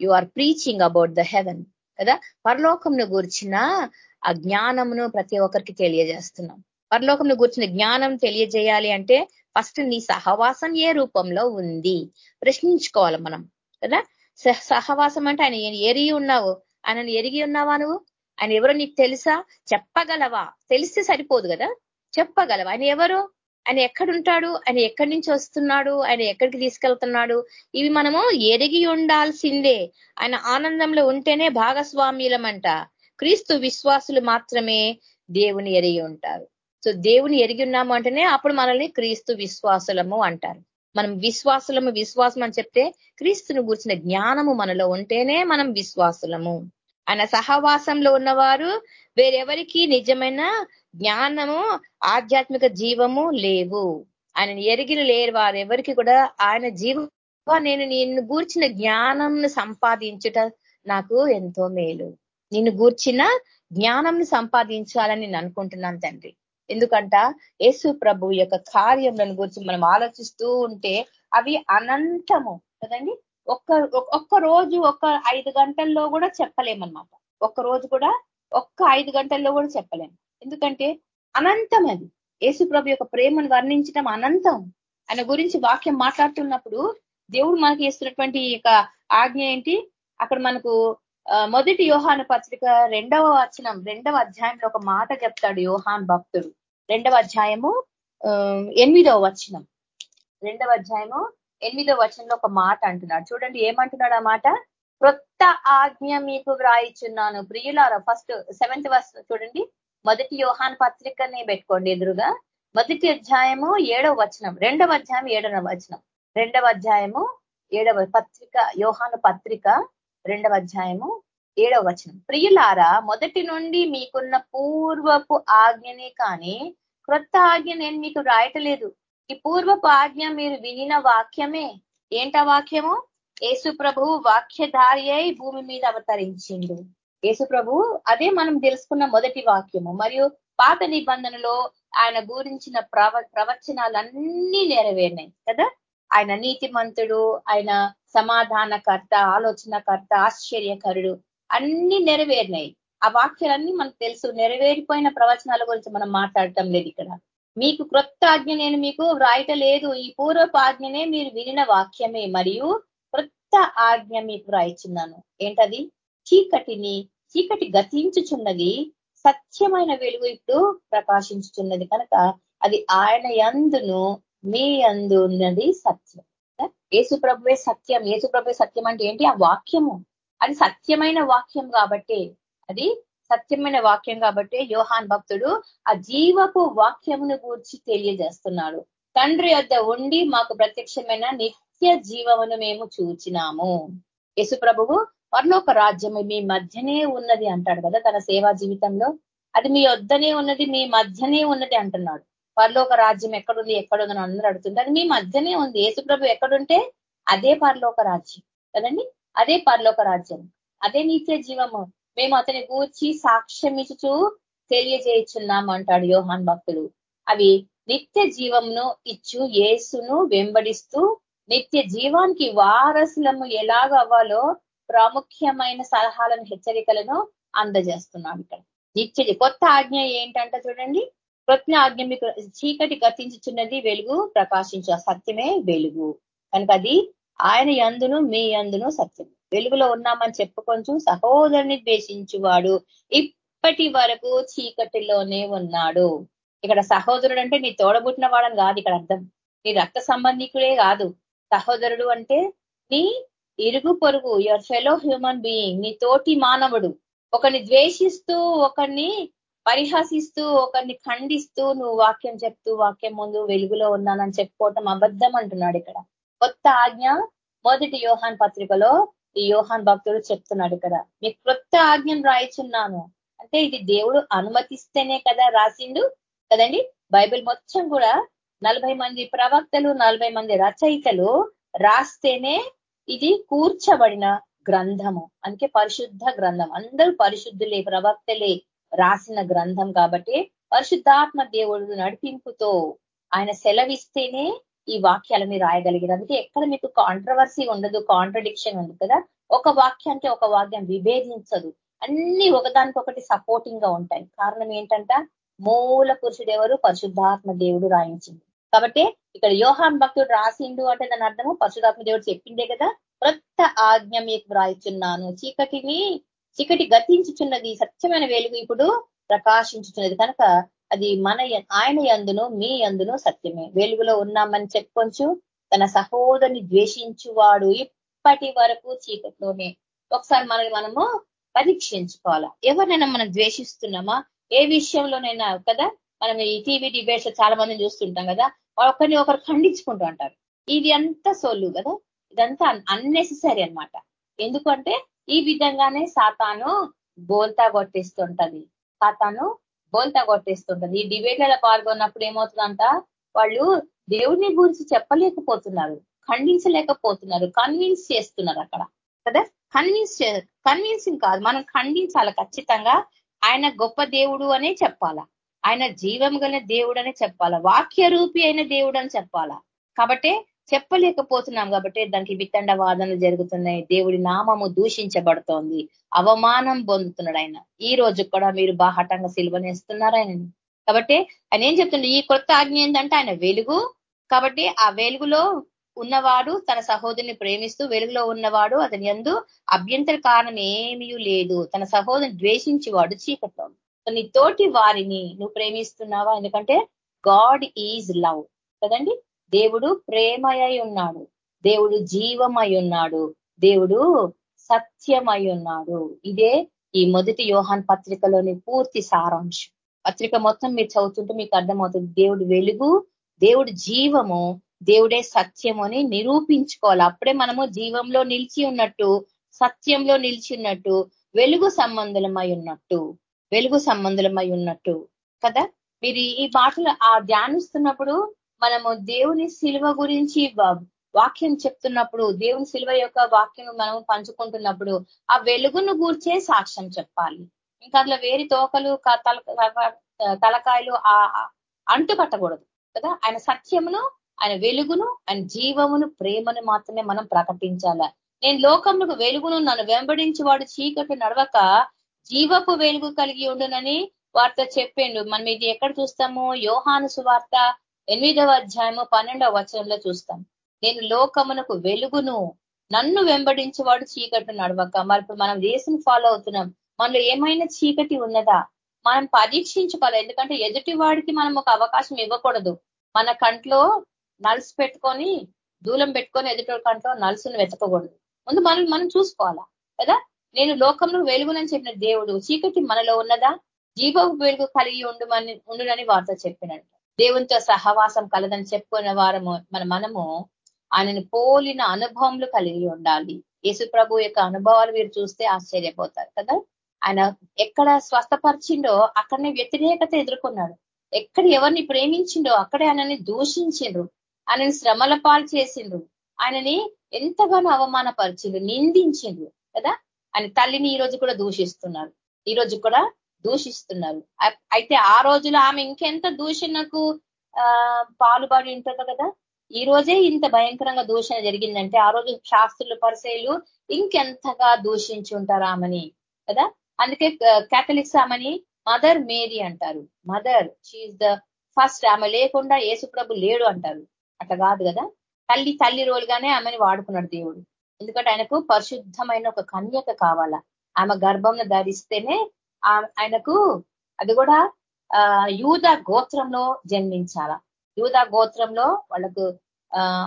A: you are preaching about the heaven కదా? పరలోకంను గురించిన ఆ జ్ఞానమును ప్రతి ఒక్కరికి తెలియజేస్తున్నాం. పరలోకంను గురించిన జ్ఞానం తెలియజేయాలి అంటే ఫస్ట్ నీ సహవాసం ఏ రూపంలో ఉంది? ప్రశ్నించుకోవాలి మనం కదా? సహవాసం అంటే ఆయన ఎరిగి ఉన్నావు? ఆయనను ఎరిగి ఉన్నావా నువ్వు? ఆయన ఎవరో నీకు తెలుసా? చెప్పగలవా? తెలిస్తే సరిపోదు కదా? చెప్పగలవా? ఆయన ఎవరు? ఆయన ఎక్కడుంటాడు? ఆయన ఎక్కడి నుంచి వస్తున్నాడు? ఆయన ఎక్కడికి తీసుకెళ్తున్నాడు? ఇవి మనము ఎరిగి ఉండాల్సిందే. ఆయన ఆనందంలో ఉంటేనే భాగస్వామ్యులమంట. క్రీస్తు విశ్వాసులు మాత్రమే దేవుని ఎరిగి ఉంటారు. సో దేవుని ఎరిగి ఉన్నాము అంటేనే అప్పుడు మనల్ని క్రీస్తు విశ్వాసులము అంటారు. మనం విశ్వాసులము విశ్వాసం అని చెప్తే క్రీస్తుని గురించిన జ్ఞానము మనలో ఉంటేనే మనం విశ్వాసులము. ఆయన సహవాసంలో ఉన్నవారు వేరెవరికి నిజమైన జ్ఞానము ఆధ్యాత్మిక జీవము లేవు. ఆయన ఎరిగిన లేరు వారు ఎవరికి కూడా. ఆయన జీవ నేను నిన్ను గూర్చిన జ్ఞానంను సంపాదించుట నాకు ఎంతో మేలు. నిన్ను గూర్చిన జ్ఞానంని సంపాదించాలని నేను అనుకుంటున్నాను తండ్రి. ఎందుకంట యేసు ప్రభు యొక్క కార్యములను గురించి మనం ఆలోచిస్తూ ఉంటే అవి అనంతము కదండి? ఒక్క ఒక్క రోజు ఒక్క ఐదు గంటల్లో కూడా చెప్పలేమన్నమాట. ఒక్క రోజు కూడా ఒక్క ఐదు గంటల్లో కూడా చెప్పలేము. ఎందుకంటే అనంతం అది యేసుప్రభు యొక్క ప్రేమను వర్ణించడం అనంతం. ఆయన గురించి వాక్యం మాట్లాడుతున్నప్పుడు దేవుడు మనకి ఇస్తున్నటువంటి యొక్క ఆజ్ఞ ఏంటి? అక్కడ మనకు మొదటి యోహాను పత్రిక రెండవ వచనం రెండవ అధ్యాయంలో ఒక మాట చెప్తాడు యోహాన్ భక్తుడు. రెండవ అధ్యాయము ఎనిమిదవ వచనం. రెండవ అధ్యాయము ఎనిమిదవ వచనంలో ఒక మాట అంటున్నాడు. చూడండి ఏమంటున్నాడు ఆ మాట? క్రొత్త ఆజ్ఞ మీకు వ్రాయిచున్నాను. ప్రియులారా ఫస్ట్ సెవెంత్ వర్స్ చూడండి. మొదటి యోహాన్ పత్రికనే పెట్టుకోండి ఎదురుగా. మొదటి అధ్యాయము ఏడవ వచనం. రెండవ అధ్యాయం ఏడవ వచనం. రెండవ అధ్యాయము ఏడవ పత్రిక యోహాను పత్రిక రెండవ అధ్యాయము ఏడవ వచనం. ప్రియులారా మొదటి నుండి మీకున్న పూర్వపు ఆజ్ఞనే కానీ క్రొత్త ఆజ్ఞ నేను మీకు రాయటలేదు. ఈ పూర్వపు ఆజ్ఞ మీరు వినిన వాక్యమే. ఏంట వాక్యము? యేసు ప్రభు వాక్యధారి అయి భూమి మీద అవతరించిండు. యేసు ప్రభు అదే మనం తెలుసుకున్న మొదటి వాక్యము. మరియు పాత నిబంధనలో ఆయన గురించిన ప్రవ ప్రవచనాలన్నీ నెరవేరినాయి కదా? ఆయన నీతిమంతుడు ఆయన సమాధానకర్త ఆలోచనకర్త ఆశ్చర్యకరుడు అన్ని నెరవేరినాయి. ఆ వాక్యాలన్నీ మనకు తెలుసు. నెరవేరిపోయిన ప్రవచనాల గురించి మనం మాట్లాడటం లేదు ఇక్కడ. మీకు క్రొత్త ఆజ్ఞ నేను మీకు వ్రాయట లేదు ఈ పూర్వపు ఆజ్ఞనే మీరు వినిన వాక్యమే. మరియు క్రొత్త ఆజ్ఞ మీకు వ్రాయిచున్నాను. ఏంటది? చీకటిని చీకటి గతించుచున్నది సత్యమైన వెలుగు ఇప్పుడు ప్రకాశించుచున్నది. కనుక అది ఆయన యందును మీ అందు ఉన్నది సత్యం. ఏసు ప్రభువే సత్యం. ఏసు ప్రభువే సత్యం అంటే ఏంటి? ఆ వాక్యము. అది సత్యమైన వాక్యం కాబట్టి అది సత్యమైన వాక్యం కాబట్టి యోహాన్ భక్తుడు ఆ జీవపు వాక్యమును గూర్చి తెలియజేస్తున్నాడు. తండ్రి వద్ద ఉండి మాకు ప్రత్యక్షమైన నిత్య జీవమును మేము చూచినాము. యేసు ప్రభువు పరలోక రాజ్యము మీ మధ్యనే ఉన్నది అంటాడు కదా తన సేవా జీవితంలో. అది మీ వద్దనే ఉన్నది మీ మధ్యనే ఉన్నది అంటున్నాడు. పరలోక రాజ్యం ఎక్కడుంది ఎక్కడుందని అందరూ అడుగుతుంది అది మీ మధ్యనే ఉంది. యేసుప్రభు ఎక్కడుంటే అదే పరలోక రాజ్యం కదండి? అదే పరలోక రాజ్యం. అదే నిత్య జీవము. మేము అతని గూర్చి సాక్ష్యం ఇచ్చుచూ తెలియజేయుచున్నాం అంటాడు యోహాన్ భక్తుడు. అవి నిత్య జీవమును ఇచ్చు యేసును వెంబడిస్తూ నిత్య జీవానికి వారసులము ఎలాగ అవ్వాలో ప్రాముఖ్యమైన సలహాలను హెచ్చరికలను అందజేస్తున్నాడు ఇక్కడ. నిత్య కొత్త ఆజ్ఞ ఏంటంట చూడండి కొత్త ఆజ్ఞ మీకు చీకటి గతించుచున్నది వెలుగు ప్రకాశించు సత్యమే వెలుగు. కనుక అది ఆయన యందును మీ యందును సత్యం. వెలుగులో ఉన్నామని చెప్పుకొంచు సహోదరుని ద్వేషించువాడు. ఇప్పటి వరకు చీకటిలోనే ఉన్నాడు. ఇక్కడ సహోదరుడు అంటే నీ తోడబుట్టిన వాడని కాదు ఇక్కడ అర్థం. నీ రక్త సంబంధికుడే కాదు. సహోదరుడు అంటే నీ ఇరుగు పొరుగు యువర్ ఫెలో హ్యూమన్ బీయింగ్ నీ తోటి మానవుడు. ఒకరిని ద్వేషిస్తూ ఒకరిని పరిహాసిస్తూ ఒకరిని ఖండిస్తూ నువ్వు వాక్యం చెప్తూ వాక్యం ముందు వెలుగులో ఉన్నానని చెప్పుకోవటం అబద్ధం అంటున్నాడు ఇక్కడ. కొత్త ఆజ్ఞ మొదటి యోహాన్ పత్రికలో ఈ యోహాన్ భక్తుడు చెప్తున్నాడు ఇక్కడ. మీకు కొత్త ఆజ్ఞను రాయిచున్నాను. అంటే ఇది దేవుడు అనుమతిస్తేనే కదా రాసిండు. కదండి? బైబిల్ మొత్తం కూడా నలభై మంది ప్రవక్తలు నలభై మంది రచయితలు రాస్తేనే ఇది కూర్చబడిన గ్రంథము. అందుకే పరిశుద్ధ గ్రంథం. అందరూ పరిశుద్ధులే ప్రవక్తలే రాసిన గ్రంథం కాబట్టి పరిశుద్ధాత్మ దేవుడు నడిపింపుతో ఆయన సెలవిస్తేనే ఈ వాక్యాలని రాయగలిగారు. అందుకే ఎక్కడ మీకు కాంట్రవర్సీ ఉండదు కాంట్రడిక్షన్ ఉంది కదా? ఒక వాక్యానికి ఒక వాక్యం విభేదించదు. అన్ని ఒకదానికొకటి సపోర్టింగ్గా ఉంటాయి. కారణం ఏంటంట? మూల పురుషుడు ఎవరు? పరిశుద్ధాత్మ దేవుడు రాయించింది. కాబట్టి ఇక్కడ యోహాన్ భక్తుడు రాసిండు అంటే దాని అర్థము పరశురాత్మ దేవుడు చెప్పిండే కదా కొత్త ఆజ్ఞ మీకు వ్రాయిచున్నాను. చీకటిని చీకటి గతించుచున్నది సత్యమైన వెలుగు ఇప్పుడు ప్రకాశించుచున్నది. కనుక అది మన ఆయన ఎందును మీ ఎందును సత్యమే. వెలుగులో ఉన్నామని చెప్పుకొంచు తన సహోదరిని ద్వేషించువాడు ఇప్పటి వరకు చీకట్లోనే. ఒకసారి మనల్ని మనము పరీక్షించుకోవాలా? ఎవరినైనా మనం ద్వేషిస్తున్నామా? ఏ విషయంలోనైనా కదా మనం ఈ టీవీ డిబేట్స్ చాలా మందిని చూస్తుంటాం కదా ఒకరిని ఒకరు ఖండించుకుంటూ అంటారు ఇది అంతా సోల్లు కదా? ఇదంతా అన్నెసెసరీ అనమాట ఎందుకంటే ఈ విధంగానే సాతాను బోల్తా కొట్టేస్తుంటది. సాతాను బోల్తా కొట్టేస్తుంటది. ఈ డిబేట్లలో పాల్గొన్నప్పుడు ఏమవుతుందంట? వాళ్ళు దేవుడిని గురించి చెప్పలేకపోతున్నారు ఖండించలేకపోతున్నారు కన్విన్స్ చేస్తున్నారు అక్కడ. కదా? కన్విన్స్ కన్విన్సింగ్ కాదు మనం ఖండించాలి ఖచ్చితంగా. ఆయన గొప్ప దేవుడు అనే చెప్పాలా? ఆయన జీవం గల దేవుడు అని చెప్పాలా? వాక్య రూపి అయిన దేవుడు అని చెప్పాలా? కాబట్టి చెప్పలేకపోతున్నాం కాబట్టి దానికి విత్తండ వాదనలు జరుగుతున్నాయి. దేవుడి నామము దూషించబడుతోంది. అవమానం పొందుతున్నాడు ఆయన. ఈ రోజు కూడా మీరు బాహటంగా సిల్వనేస్తున్నారు ఆయనని. కాబట్టి ఆయన ఏం చెప్తుండే? ఈ కొత్త ఆజ్ఞ ఏంటంటే ఆయన వెలుగు. కాబట్టి ఆ వెలుగులో ఉన్నవాడు తన సహోదరిని ప్రేమిస్తూ వెలుగులో ఉన్నవాడు అతని ఎందు అభ్యంతర కారణం ఏమీ లేదు. తన సహోదరిని ద్వేషించేవాడు చీకట్లో. నీ తోటి వారిని నువ్వు ప్రేమిస్తున్నావా? ఎందుకంటే గాడ్ ఈజ్ లవ్. కదండి? దేవుడు ప్రేమయ్య ఉన్నాడు. దేవుడు జీవమై ఉన్నాడు. దేవుడు సత్యమై ఉన్నాడు. ఇదే ఈ మొదటి యోహాన్ పత్రికలోని పూర్తి సారాంశం. పత్రిక మొత్తం మీరు చదువుతుంటే మీకు అర్థమవుతుంది. దేవుడు వెలుగు దేవుడు జీవము దేవుడే సత్యము అని నిరూపించుకోవాలి. అప్పుడే మనము జీవంలో నిలిచి ఉన్నట్టు సత్యంలో నిలిచి ఉన్నట్టు వెలుగు సంబంధులమై ఉన్నట్టు. వెలుగు సంబంధులమై ఉన్నట్టు కదా? మీరు ఈ మాటలు ఆ ధ్యానిస్తున్నప్పుడు మనము దేవుని శిలువ గురించి వాక్యం చెప్తున్నప్పుడు దేవుని శిలువ యొక్క వాక్యం మనం పంచుకుంటున్నప్పుడు ఆ వెలుగును గూర్చే సాక్ష్యం చెప్పాలి. ఇంకా అందులో వేరి తోకలు తలకాయలు అంటు అంటుపట్టకూడదు కదా? ఆయన సత్యమును ఆయన వెలుగును ఆయన జీవమును ప్రేమను మాత్రమే మనం ప్రకటించాల. నేను లోకములకు వెలుగును నన్ను వెంబడించి వాడు చీకటి నడవక జీవపు వెలుగు కలిగి ఉండునని వార్త చెప్పిండు. మనం ఇది ఎక్కడ చూస్తాము? యోహాను సువార్త ఎనిమిదవ అధ్యాయము పన్నెండవ వచనంలో చూస్తాం. నేను లోకమునకు వెలుగును నన్ను వెంబడించి వాడు చీకటి నడవక. మరి ఇప్పుడు మనం దేశం ఫాలో అవుతున్నాం. మనలో ఏమైనా చీకటి ఉన్నదా? మనం పరీక్షించుకోవాలి. ఎందుకంటే ఎదుటి వాడికి మనం ఒక అవకాశం ఇవ్వకూడదు. మన కంట్లో నల్స్ పెట్టుకొని దూలం పెట్టుకొని ఎదుటి కంట్లో నలుసును వెతకకూడదు. ముందు మనం మనం చూసుకోవాలా? కదా? నేను లోకంలో వెలుగునని చెప్పిన దేవుడు చీకటి మనలో ఉన్నదా? జీవపు వెలుగు కలిగి ఉండుమని ఉండునని వార్త చెప్పినట్టు. దేవునితో సహవాసం కలదని చెప్పుకున్న వారము మన మనము ఆయనను పోలిన అనుభవంలు కలిగి ఉండాలి. యేసు ప్రభు యొక్క అనుభవాలు మీరు చూస్తే ఆశ్చర్యపోతారు కదా? ఆయన ఎక్కడ స్వస్థపరిచిండో అక్కడనే వ్యతిరేకత ఎదుర్కొన్నాడు. ఎక్కడ ఎవరిని ప్రేమించిండో అక్కడే ఆయనని దూషించిండ్రు. ఆయనని శ్రమల పాలు చేసిండ్రు. ఆయనని ఎంతగానో అవమానపరిచిండ్రు నిందించిండ్రు కదా? ఆయన తల్లిని ఈ రోజు కూడా దూషిస్తున్నారు. ఈ రోజు కూడా దూషిస్తున్నారు. అయితే ఆ రోజులో ఆమె ఇంకెంత దూషణకు పాలుపడి ఉంటుందో కదా? ఈ రోజే ఇంత భయంకరంగా దూషణ జరిగిందంటే ఆ రోజు శాస్త్రులు పరిశైలు ఇంకెంతగా దూషించి ఉంటారు ఆమెని కదా? అందుకే కేథలిక్స్ ఆమెని మదర్ మేరీ అంటారు. మదర్ షీఈ్ ద ఫస్ట్ ఆమె లేకుండా యేసుప్రభు లేడు అంటారు. అట్లా కాదు కదా? తల్లి తల్లి రోలుగానే ఆమెని వాడుకున్నాడు దేవుడు. ఎందుకంటే ఆయనకు పరిశుద్ధమైన ఒక కన్యక కావాల. ఆమె గర్భంను ధరిస్తేనే ఆయనకు అది కూడా యూద గోత్రంలో జన్మించాల. యూద గోత్రంలో వాళ్ళకు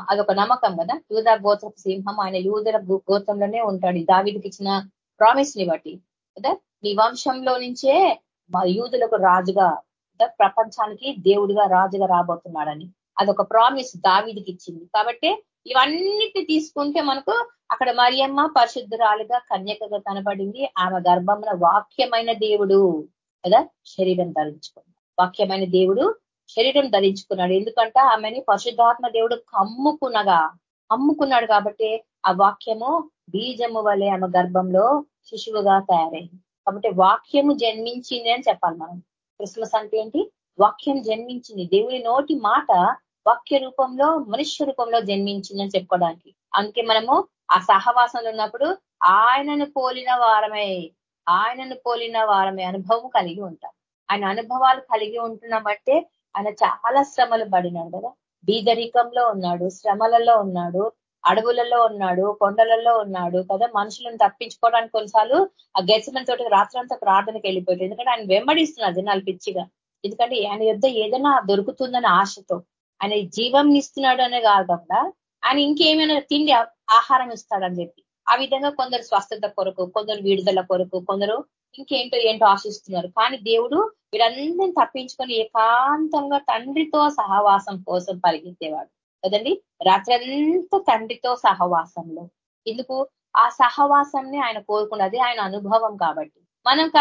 A: అదొక నమ్మకం కదా. యూద గోత్రపు సింహం ఆయన యూదుల గోత్రంలోనే ఉంటాడు. దావిదికి ఇచ్చిన ప్రామిస్ని బట్టి. కదా? నీ వంశంలో నుంచే యూదులకు రాజుగా ప్రపంచానికి దేవుడిగా రాజుగా రాబోతున్నాడని. అదొక ప్రామిస్ దావిదికి ఇచ్చింది. కాబట్టి ఇవన్నిటి తీసుకుంటే మనకు అక్కడ మరియమ్మ పరిశుద్ధురాలుగా కన్యకగా కనబడింది. ఆమె గర్భమున వాక్యమైన దేవుడు కదా? శరీరం ధరించుకున్నాడు. వాక్యమైన దేవుడు శరీరం ధరించుకున్నాడు. ఎందుకంటే ఆమెని పరిశుద్ధాత్మ దేవుడు కమ్ముకునగా అమ్ముకున్నాడు కాబట్టి ఆ వాక్యము బీజము వలె ఆమె గర్భంలో శిశువుగా తయారైంది. కాబట్టి వాక్యము జన్మించింది అని చెప్పాలి మనం. క్రిస్మస్ అంటే ఏంటి? వాక్యం జన్మించింది. దేవుని నోటి మాట వాక్య రూపంలో మనుష్య రూపంలో జన్మించిందని చెప్పుకోవడానికి. అందుకే మనము ఆ సహవాసంలో ఉన్నప్పుడు ఆయనను పోలిన వారమే ఆయనను పోలిన వారమే అనుభవం కలిగి ఉంటాం. ఆయన అనుభవాలు కలిగి ఉంటున్నామంటే ఆయన చాలా శ్రమలు పడినాడు కదా. బీదరికంలో ఉన్నాడు శ్రమలలో ఉన్నాడు అడవులలో ఉన్నాడు కొండలలో ఉన్నాడు కదా. మనుషులను తప్పించుకోవడానికి కొన్నిసార్లు ఆ గెచ్చమని తోటి రాత్రంతా ప్రార్థనకి వెళ్ళిపోయాడు. ఎందుకంటే ఆయన వెంబడిస్తున్నారు జనాలు పిచ్చిగా. ఎందుకంటే ఆయన యుద్ధ ఏదైనా దొరుకుతుందని ఆశతో. ఆయన జీవం ఇస్తున్నాడు అనే కాకుండా ఆయన ఇంకేమైనా తిండి ఆహారం ఇస్తాడని చెప్పి. ఆ విధంగా కొందరు స్వస్థత కొరకు కొందరు విడుదల కొరకు కొందరు ఇంకేంటో ఏంటో ఆశిస్తున్నారు. కానీ దేవుడు వీరందరినీ తప్పించుకొని ఏకాంతంగా తండ్రితో సహవాసం కోసం పరిగెత్తేవాడు. కదండి? రాత్రంతా తండ్రితో సహవాసంలో. ఎందుకు? ఆ సహవాసంని ఆయన కోరుకున్నది ఆయన అనుభవం కాబట్టి. మనం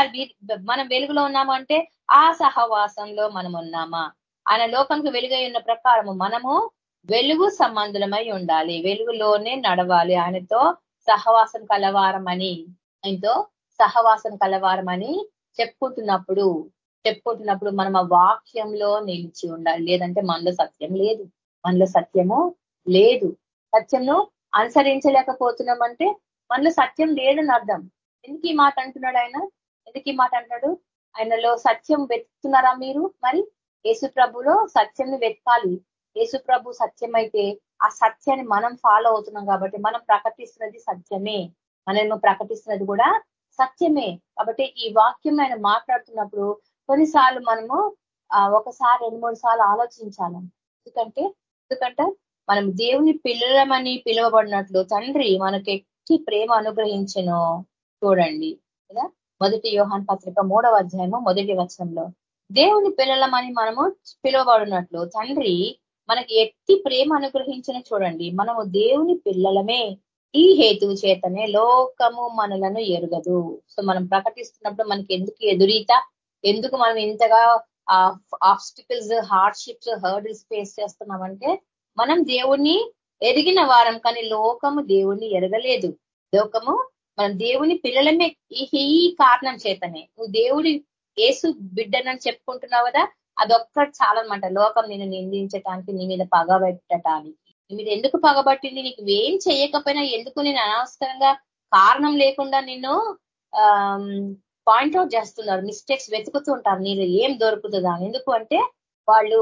A: మనం వెలుగులో ఉన్నామంటే ఆ సహవాసంలో మనం ఉన్నామా ఆయన లోకంకి వెలుగై ఉన్న ప్రకారము మనము వెలుగు సంబంధులమై ఉండాలి. వెలుగులోనే నడవాలి. ఆయనతో సహవాసం కలవారమని ఆయనతో సహవాసం కలవారమని చెప్పుకుంటున్నప్పుడు చెప్పుకుంటున్నప్పుడు మనం ఆ వాక్యంలో నిలిచి ఉండాలి. లేదంటే మనలో సత్యం లేదు. మనలో సత్యము లేదు. సత్యంను అనుసరించలేకపోతున్నామంటే మనలో సత్యం లేదని అర్థం. ఎందుకు ఈ మాట అంటున్నాడు ఆయన? ఎందుకు ఈ మాట అంటున్నాడు? ఆయనలో సత్యం వెతుకుతున్నారా మీరు మరి? యేసు ప్రభులో సత్యంని వెతకాలి. యేసు ప్రభు సత్యం అయితే ఆ సత్యాన్ని మనం ఫాలో అవుతున్నాం కాబట్టి మనం ప్రకటిస్తున్నది సత్యమే. మనము ప్రకటిస్తున్నది కూడా సత్యమే. కాబట్టి ఈ వాక్యం ఆయన మాట్లాడుతున్నప్పుడు కొన్నిసార్లు మనము ఒకసారి రెండు మూడు సార్లు ఆలోచించాలి. ఎందుకంటే ఎందుకంటే మనం దేవుని పిల్లలమని పిలువబడినట్లు తండ్రి మనకి ఎట్టి ప్రేమ అనుగ్రహించను చూడండి. కదా? మొదటి యోహాన్ పత్రిక మూడవ అధ్యాయము మొదటి వచనంలో. దేవుని పిల్లలమని మనము పిలువబడినట్లు. తండ్రి మనకి ఎట్టి ప్రేమ అనుగ్రహించిన చూడండి మనము దేవుని పిల్లలమే. ఈ హేతువు చేతనే లోకము మనలను ఎరుగదు. సో మనం ప్రకటిస్తున్నప్పుడు మనకి ఎందుకు ఎదురీత? ఎందుకు మనం ఇంతగా ఆబ్స్టికల్స్ హార్డ్షిప్స్ హర్డిల్స్ ఫేస్ చేస్తున్నామంటే మనం దేవుణ్ణి ఎరిగిన వారం కానీ లోకము దేవుణ్ణి ఎరగలేదు. లోకము మనం దేవుని పిల్లలమే. ఈ కారణం చేతనే. నువ్వు దేవుడి ఏసు బిడ్డనని చెప్పుకుంటున్నావు కదా అదొక్కటి చాలనమాట. లోకం నేను నిందించటానికి నీ మీద పగబెట్టడానికి నీ మీద ఎందుకు పగబట్టింది? నీకు ఏం చేయకపోయినా ఎందుకు నేను అనవసరంగా కారణం లేకుండా నిన్ను పాయింట్అవుట్ చేస్తున్నారు మిస్టేక్స్ వెతుకుతూ ఉంటారు. నీళ్ళు ఏం దొరుకుతుందా ఎందుకు అంటే వాళ్ళు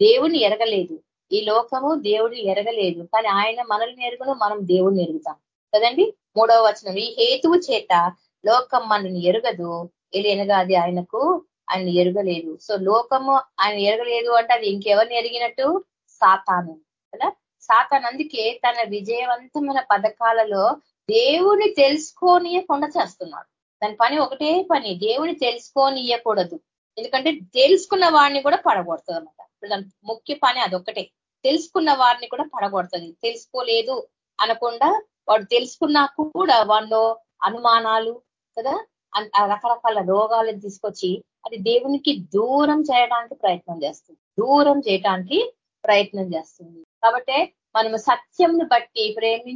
A: దేవుని ఎరగలేదు. ఈ లోకము దేవుడిని ఎరగలేదు. కానీ ఆయన మనల్ని ఎరుగును మనం దేవుడిని ఎరుగుతాం. కదండి? మూడవ వచనం. ఈ హేతువు చేత లోకం మనల్ని ఎరగదు. ఎలియనగా అది ఆయనకు ఆయన ఎరగలేదు. సో లోకము ఆయన ఎరగలేదు అంటే అది ఇంకెవరిని ఎరిగినట్టు? సాతాను. కదా? సాతాన్ అందుకే తన విజయవంతమైన పథకాలలో దేవుని తెలుసుకోనియకుండా చేస్తున్నాడు. దాని పని ఒకటే పని దేవుని తెలుసుకోనియకూడదు. ఎందుకంటే తెలుసుకున్న వాడిని కూడా పడగొడుతుంది అనమాట దాని ముఖ్య పని అదొక్కటే. తెలుసుకున్న వారిని కూడా పడగొడుతుంది తెలుసుకోలేదు అనకుండా వాడు తెలుసుకున్నా కూడా వాళ్ళు అనుమానాలు కదా? రకరకాల రోగాలను తీసుకొచ్చి అది దేవునికి దూరం చేయడానికి ప్రయత్నం చేస్తుంది. దూరం చేయడానికి ప్రయత్నం చేస్తుంది. కాబట్టి మనము సత్యంను బట్టి ప్రేమి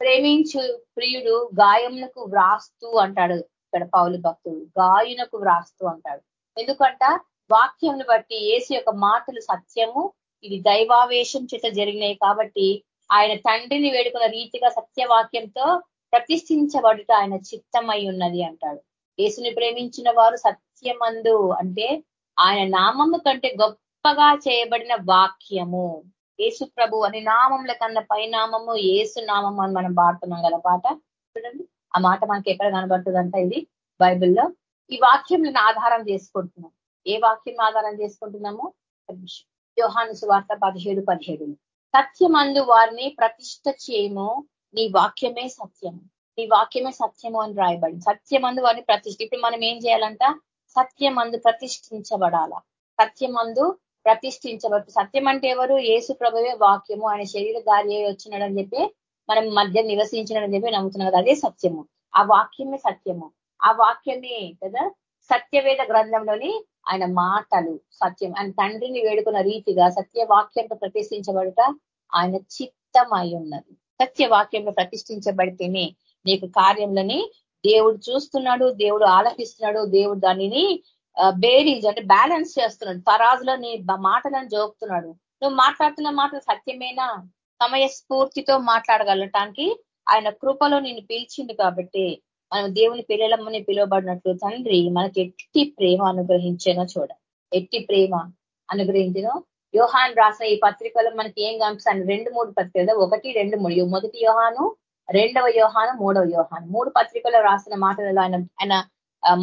A: ప్రేమించు ప్రియుడు గాయములకు వ్రాస్తూ అంటాడు ఇక్కడ పౌలు భక్తుడు. గాయునకు వ్రాస్తూ అంటాడు. ఎందుకంట వాక్యంను బట్టి ఏసు యొక్క మాటలు సత్యము ఇది దైవావేశం చేత జరిగినాయి కాబట్టి ఆయన తండ్రిని వేడుకున్న రీతిగా సత్యవాక్యంతో ప్రతిష్ఠించబడుట ఆయన చిత్తమై ఉన్నది అంటాడు. యేసుని ప్రేమించిన వారు సత్యమందు అంటే ఆయన నామము కంటే గొప్పగా చేయబడిన వాక్యము. యేసు ప్రభు అని నామంల కన్నా పైనామము ఏసు నామము అని మనం పాడుతున్నాం కదా పాట. చూడండి. ఆ మాట మనకి ఎక్కడ కనబడుతుందంట ఇది బైబిల్లో. ఈ వాక్యం ఆధారం చేసుకుంటున్నాం. ఏ వాక్యం ఆధారం చేసుకుంటున్నాము? యోహాను సువార్త పదిహేడు పదిహేడు సత్యమందు వారిని ప్రతిష్ట చేయము. నీ వాక్యమే సత్యము. నీ వాక్యమే సత్యము అని రాయబడి సత్యమందు వారిని ప్రతిష్ఠ ఇప్పుడు మనం ఏం చేయాలంట? సత్యమందు ప్రతిష్ఠించబడాల. సత్యమందు ప్రతిష్ఠించబడు సత్యం అంటే ఎవరు? ఏసు ప్రభువే వాక్యము. ఆయన శరీర దారి వచ్చినాడని చెప్పి మనం మధ్య నివసించినాడని చెప్పి నమ్ముతున్నాం కదా అదే సత్యము. ఆ వాక్యమే సత్యము. ఆ వాక్యమే కదా? సత్యవేద గ్రంథంలోని ఆయన మాటలు సత్యం. ఆయన తండ్రిని వేడుకున్న రీతిగా సత్యవాక్యంతో ప్రతిష్ఠించబడుట ఆయన చిత్తమై ఉన్నది. సత్యవాక్యంలో ప్రతిష్ఠించబడితేనే నీకు కార్యంలోని దేవుడు చూస్తున్నాడు దేవుడు ఆలపిస్తున్నాడు దేవుడు దానిని బేరీజ్ అంటే బ్యాలెన్స్ చేస్తున్నాడు. తరాజులో నీ మాటలను జోపుతున్నాడు నువ్వు మాట్లాడుతున్న మాటలు సత్యమేనా? సమయస్ఫూర్తితో మాట్లాడగలటానికి ఆయన కృపలో నిన్ను పిలిచింది కాబట్టి మనం దేవుని పిల్లలమ్మని పిలువబడినట్లు తండ్రి మనకి ఎట్టి ప్రేమ అనుగ్రహించేనో చూడ. ఎట్టి ప్రేమ అనుగ్రహించినో యోహాన్ రాసిన ఈ పత్రికలో మనకి ఏం కనిపిస్తాను రెండు మూడు పత్రికలు ఒకటి రెండు మూడు. మొదటి యోహాను రెండవ యోహాను మూడవ యోహాను. మూడు పత్రికలు రాసిన మాటలలో ఆయన ఆయన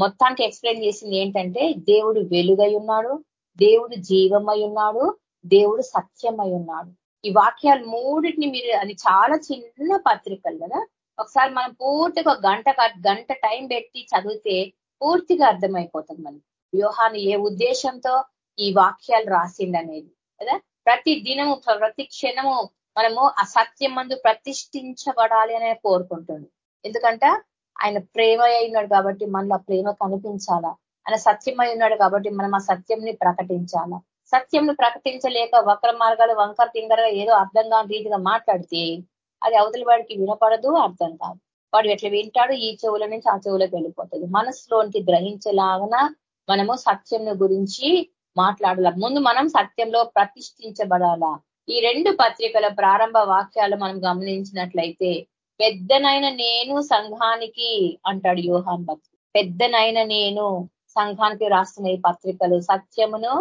A: మొత్తానికి ఎక్స్ప్లెయిన్ చేసింది ఏంటంటే దేవుడు వెలుగై ఉన్నాడు దేవుడు జీవమై ఉన్నాడు దేవుడు సత్యమై ఉన్నాడు. ఈ వాక్యాలు మూడింటిని మీరు అది చాలా చిన్న పత్రికలు కదా. ఒకసారి మనం పూర్తిగా గంట గంట టైం పెట్టి చదివితే పూర్తిగా అర్థమైపోతుంది మనం వ్యూహాన్ని ఏ ఉద్దేశంతో ఈ వాక్యాలు రాసిండనేది కదా? ప్రతి దినము ప్రతి క్షణము మనము సత్యం మందు ప్రతిష్ఠించబడాలి అనే కోరుకుంటుంది. ఎందుకంట ఆయన ప్రేమ అయినాడు కాబట్టి మనలో ప్రేమ కనిపించాలా? ఆయన సత్యమై ఉన్నాడు కాబట్టి మనం ఆ సత్యంని ప్రకటించాలా? సత్యంను ప్రకటించలేక వక్ర మార్గాలు వంకర తింగరగా ఏదో అర్థం కాని రీతిగా మాట్లాడితే అది అవతలి వాడికి వినపడదు అర్థం కాదు. వాడు ఎట్లా వింటాడు ఈ చెవుల నుంచి ఆ చెవులకు వెళ్ళిపోతుంది. మనసులోనికి గ్రహించేలాగన మనము సత్యం గురించి మాట్లాడాల? ముందు మనం సత్యంలో ప్రతిష్ఠించబడాల? ఈ రెండు పత్రికల ప్రారంభ వాక్యాలు మనం గమనించినట్లయితే పెద్దనైన నేను సంఘానికి అంటాడు యోహాన్ భక్తి పెద్దనైన నేను సంఘానికి రాస్తున్న ఈ పత్రికలు సత్యమును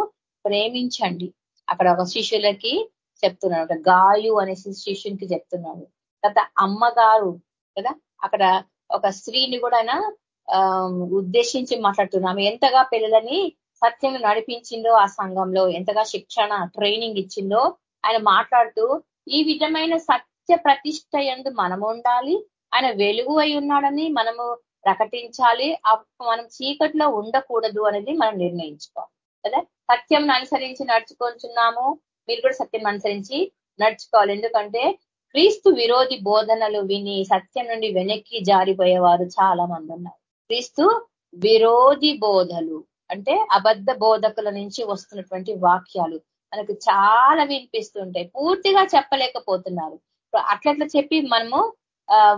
A: ప్రేమించండి. అక్కడ ఒక శిష్యులకి చెప్తున్నాడు ఒక గాయు అనే శిష్యునికి చెప్తున్నాడు. తర్వాత అమ్మగారు కదా? అక్కడ ఒక స్త్రీని కూడా ఆయన ఉద్దేశించి మాట్లాడుతున్నాము ఎంతగా పిల్లలని సత్యం నడిపించిందో ఆ సంఘంలో ఎంతగా శిక్షణ ట్రైనింగ్ ఇచ్చిందో ఆయన మాట్లాడుతూ ఈ విధమైన సత్య ప్రతిష్ట ఎందు మనము ఉండాలి ఆయన వెలుగు అయి ఉన్నాడని మనము ప్రకటించాలి మనం చీకట్లో ఉండకూడదు అనేది మనం నిర్ణయించుకోవాలి కదా? సత్యం అనుసరించి నడుచుకుంటున్నాము మీరు కూడా సత్యం అనుసరించి నడుచుకోవాలి. ఎందుకంటే క్రీస్తు విరోధి బోధనలు విని సత్యం నుండి వెనక్కి జారిపోయేవారు చాలా మంది ఉన్నారు. క్రీస్తు విరోధి బోధలు అంటే అబద్ధ బోధకుల నుంచి వస్తున్నటువంటి వాక్యాలు మనకు చాలా వినిపిస్తుంటాయి. పూర్తిగా చెప్పలేకపోతున్నారు. అట్లట్లా చెప్పి మనము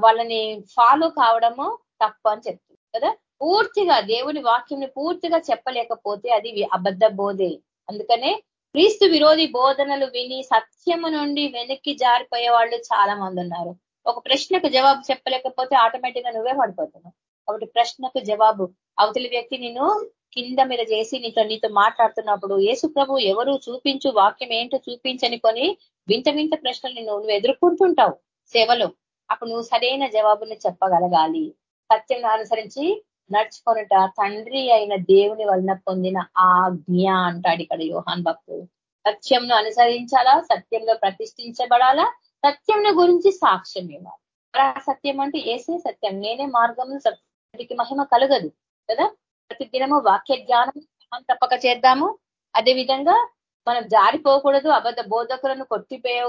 A: వాళ్ళని ఫాలో కావడము తప్పు అని చెప్తుంది కదా? పూర్తిగా దేవుని వాక్యంని పూర్తిగా చెప్పలేకపోతే అది అబద్ధ బోధే. అందుకనే క్రీస్తు విరోధి బోధనలు విని సత్యము నుండి వెనక్కి జారిపోయే వాళ్ళు చాలా మంది ఉన్నారు. ఒక ప్రశ్నకు జవాబు చెప్పలేకపోతే ఆటోమేటిక్గా నువ్వే పడిపోతున్నావు. కాబట్టి ప్రశ్నకు జవాబు అవతలి వ్యక్తి నేను కింద మీద చేసి నీతో నీతో మాట్లాడుతున్నప్పుడు యేసు ప్రభు ఎవరు చూపించు వాక్యం ఏంటో చూపించని కొని వింత వింత ప్రశ్నలు నువ్వు ఎదుర్కొంటుంటావు సేవలో. అప్పుడు నువ్వు సరైన జవాబుని చెప్పగలగాలి. సత్యం అనుసరించి నడుచుకొనుట తండ్రి అయిన దేవుని వలన పొందిన ఆజ్ఞ అంటాడు ఇక్కడ యోహాన్ భక్తుడు. సత్యంను అనుసరించాలా? సత్యంలో ప్రతిష్ఠించబడాలా? సత్యంను గురించి సాక్ష్యం ఇవ్వాలి. సత్యం అంటే ఏసే సత్యం. నేనే మార్గం సత్యానికి మహిమ కలగదు కదా? ప్రతి దినము వాక్య జ్ఞానం తప్పక చేద్దాము. అదే విధంగా మనం జారిపోకూడదు అబద్ధ బోధకులను కొట్టివేయ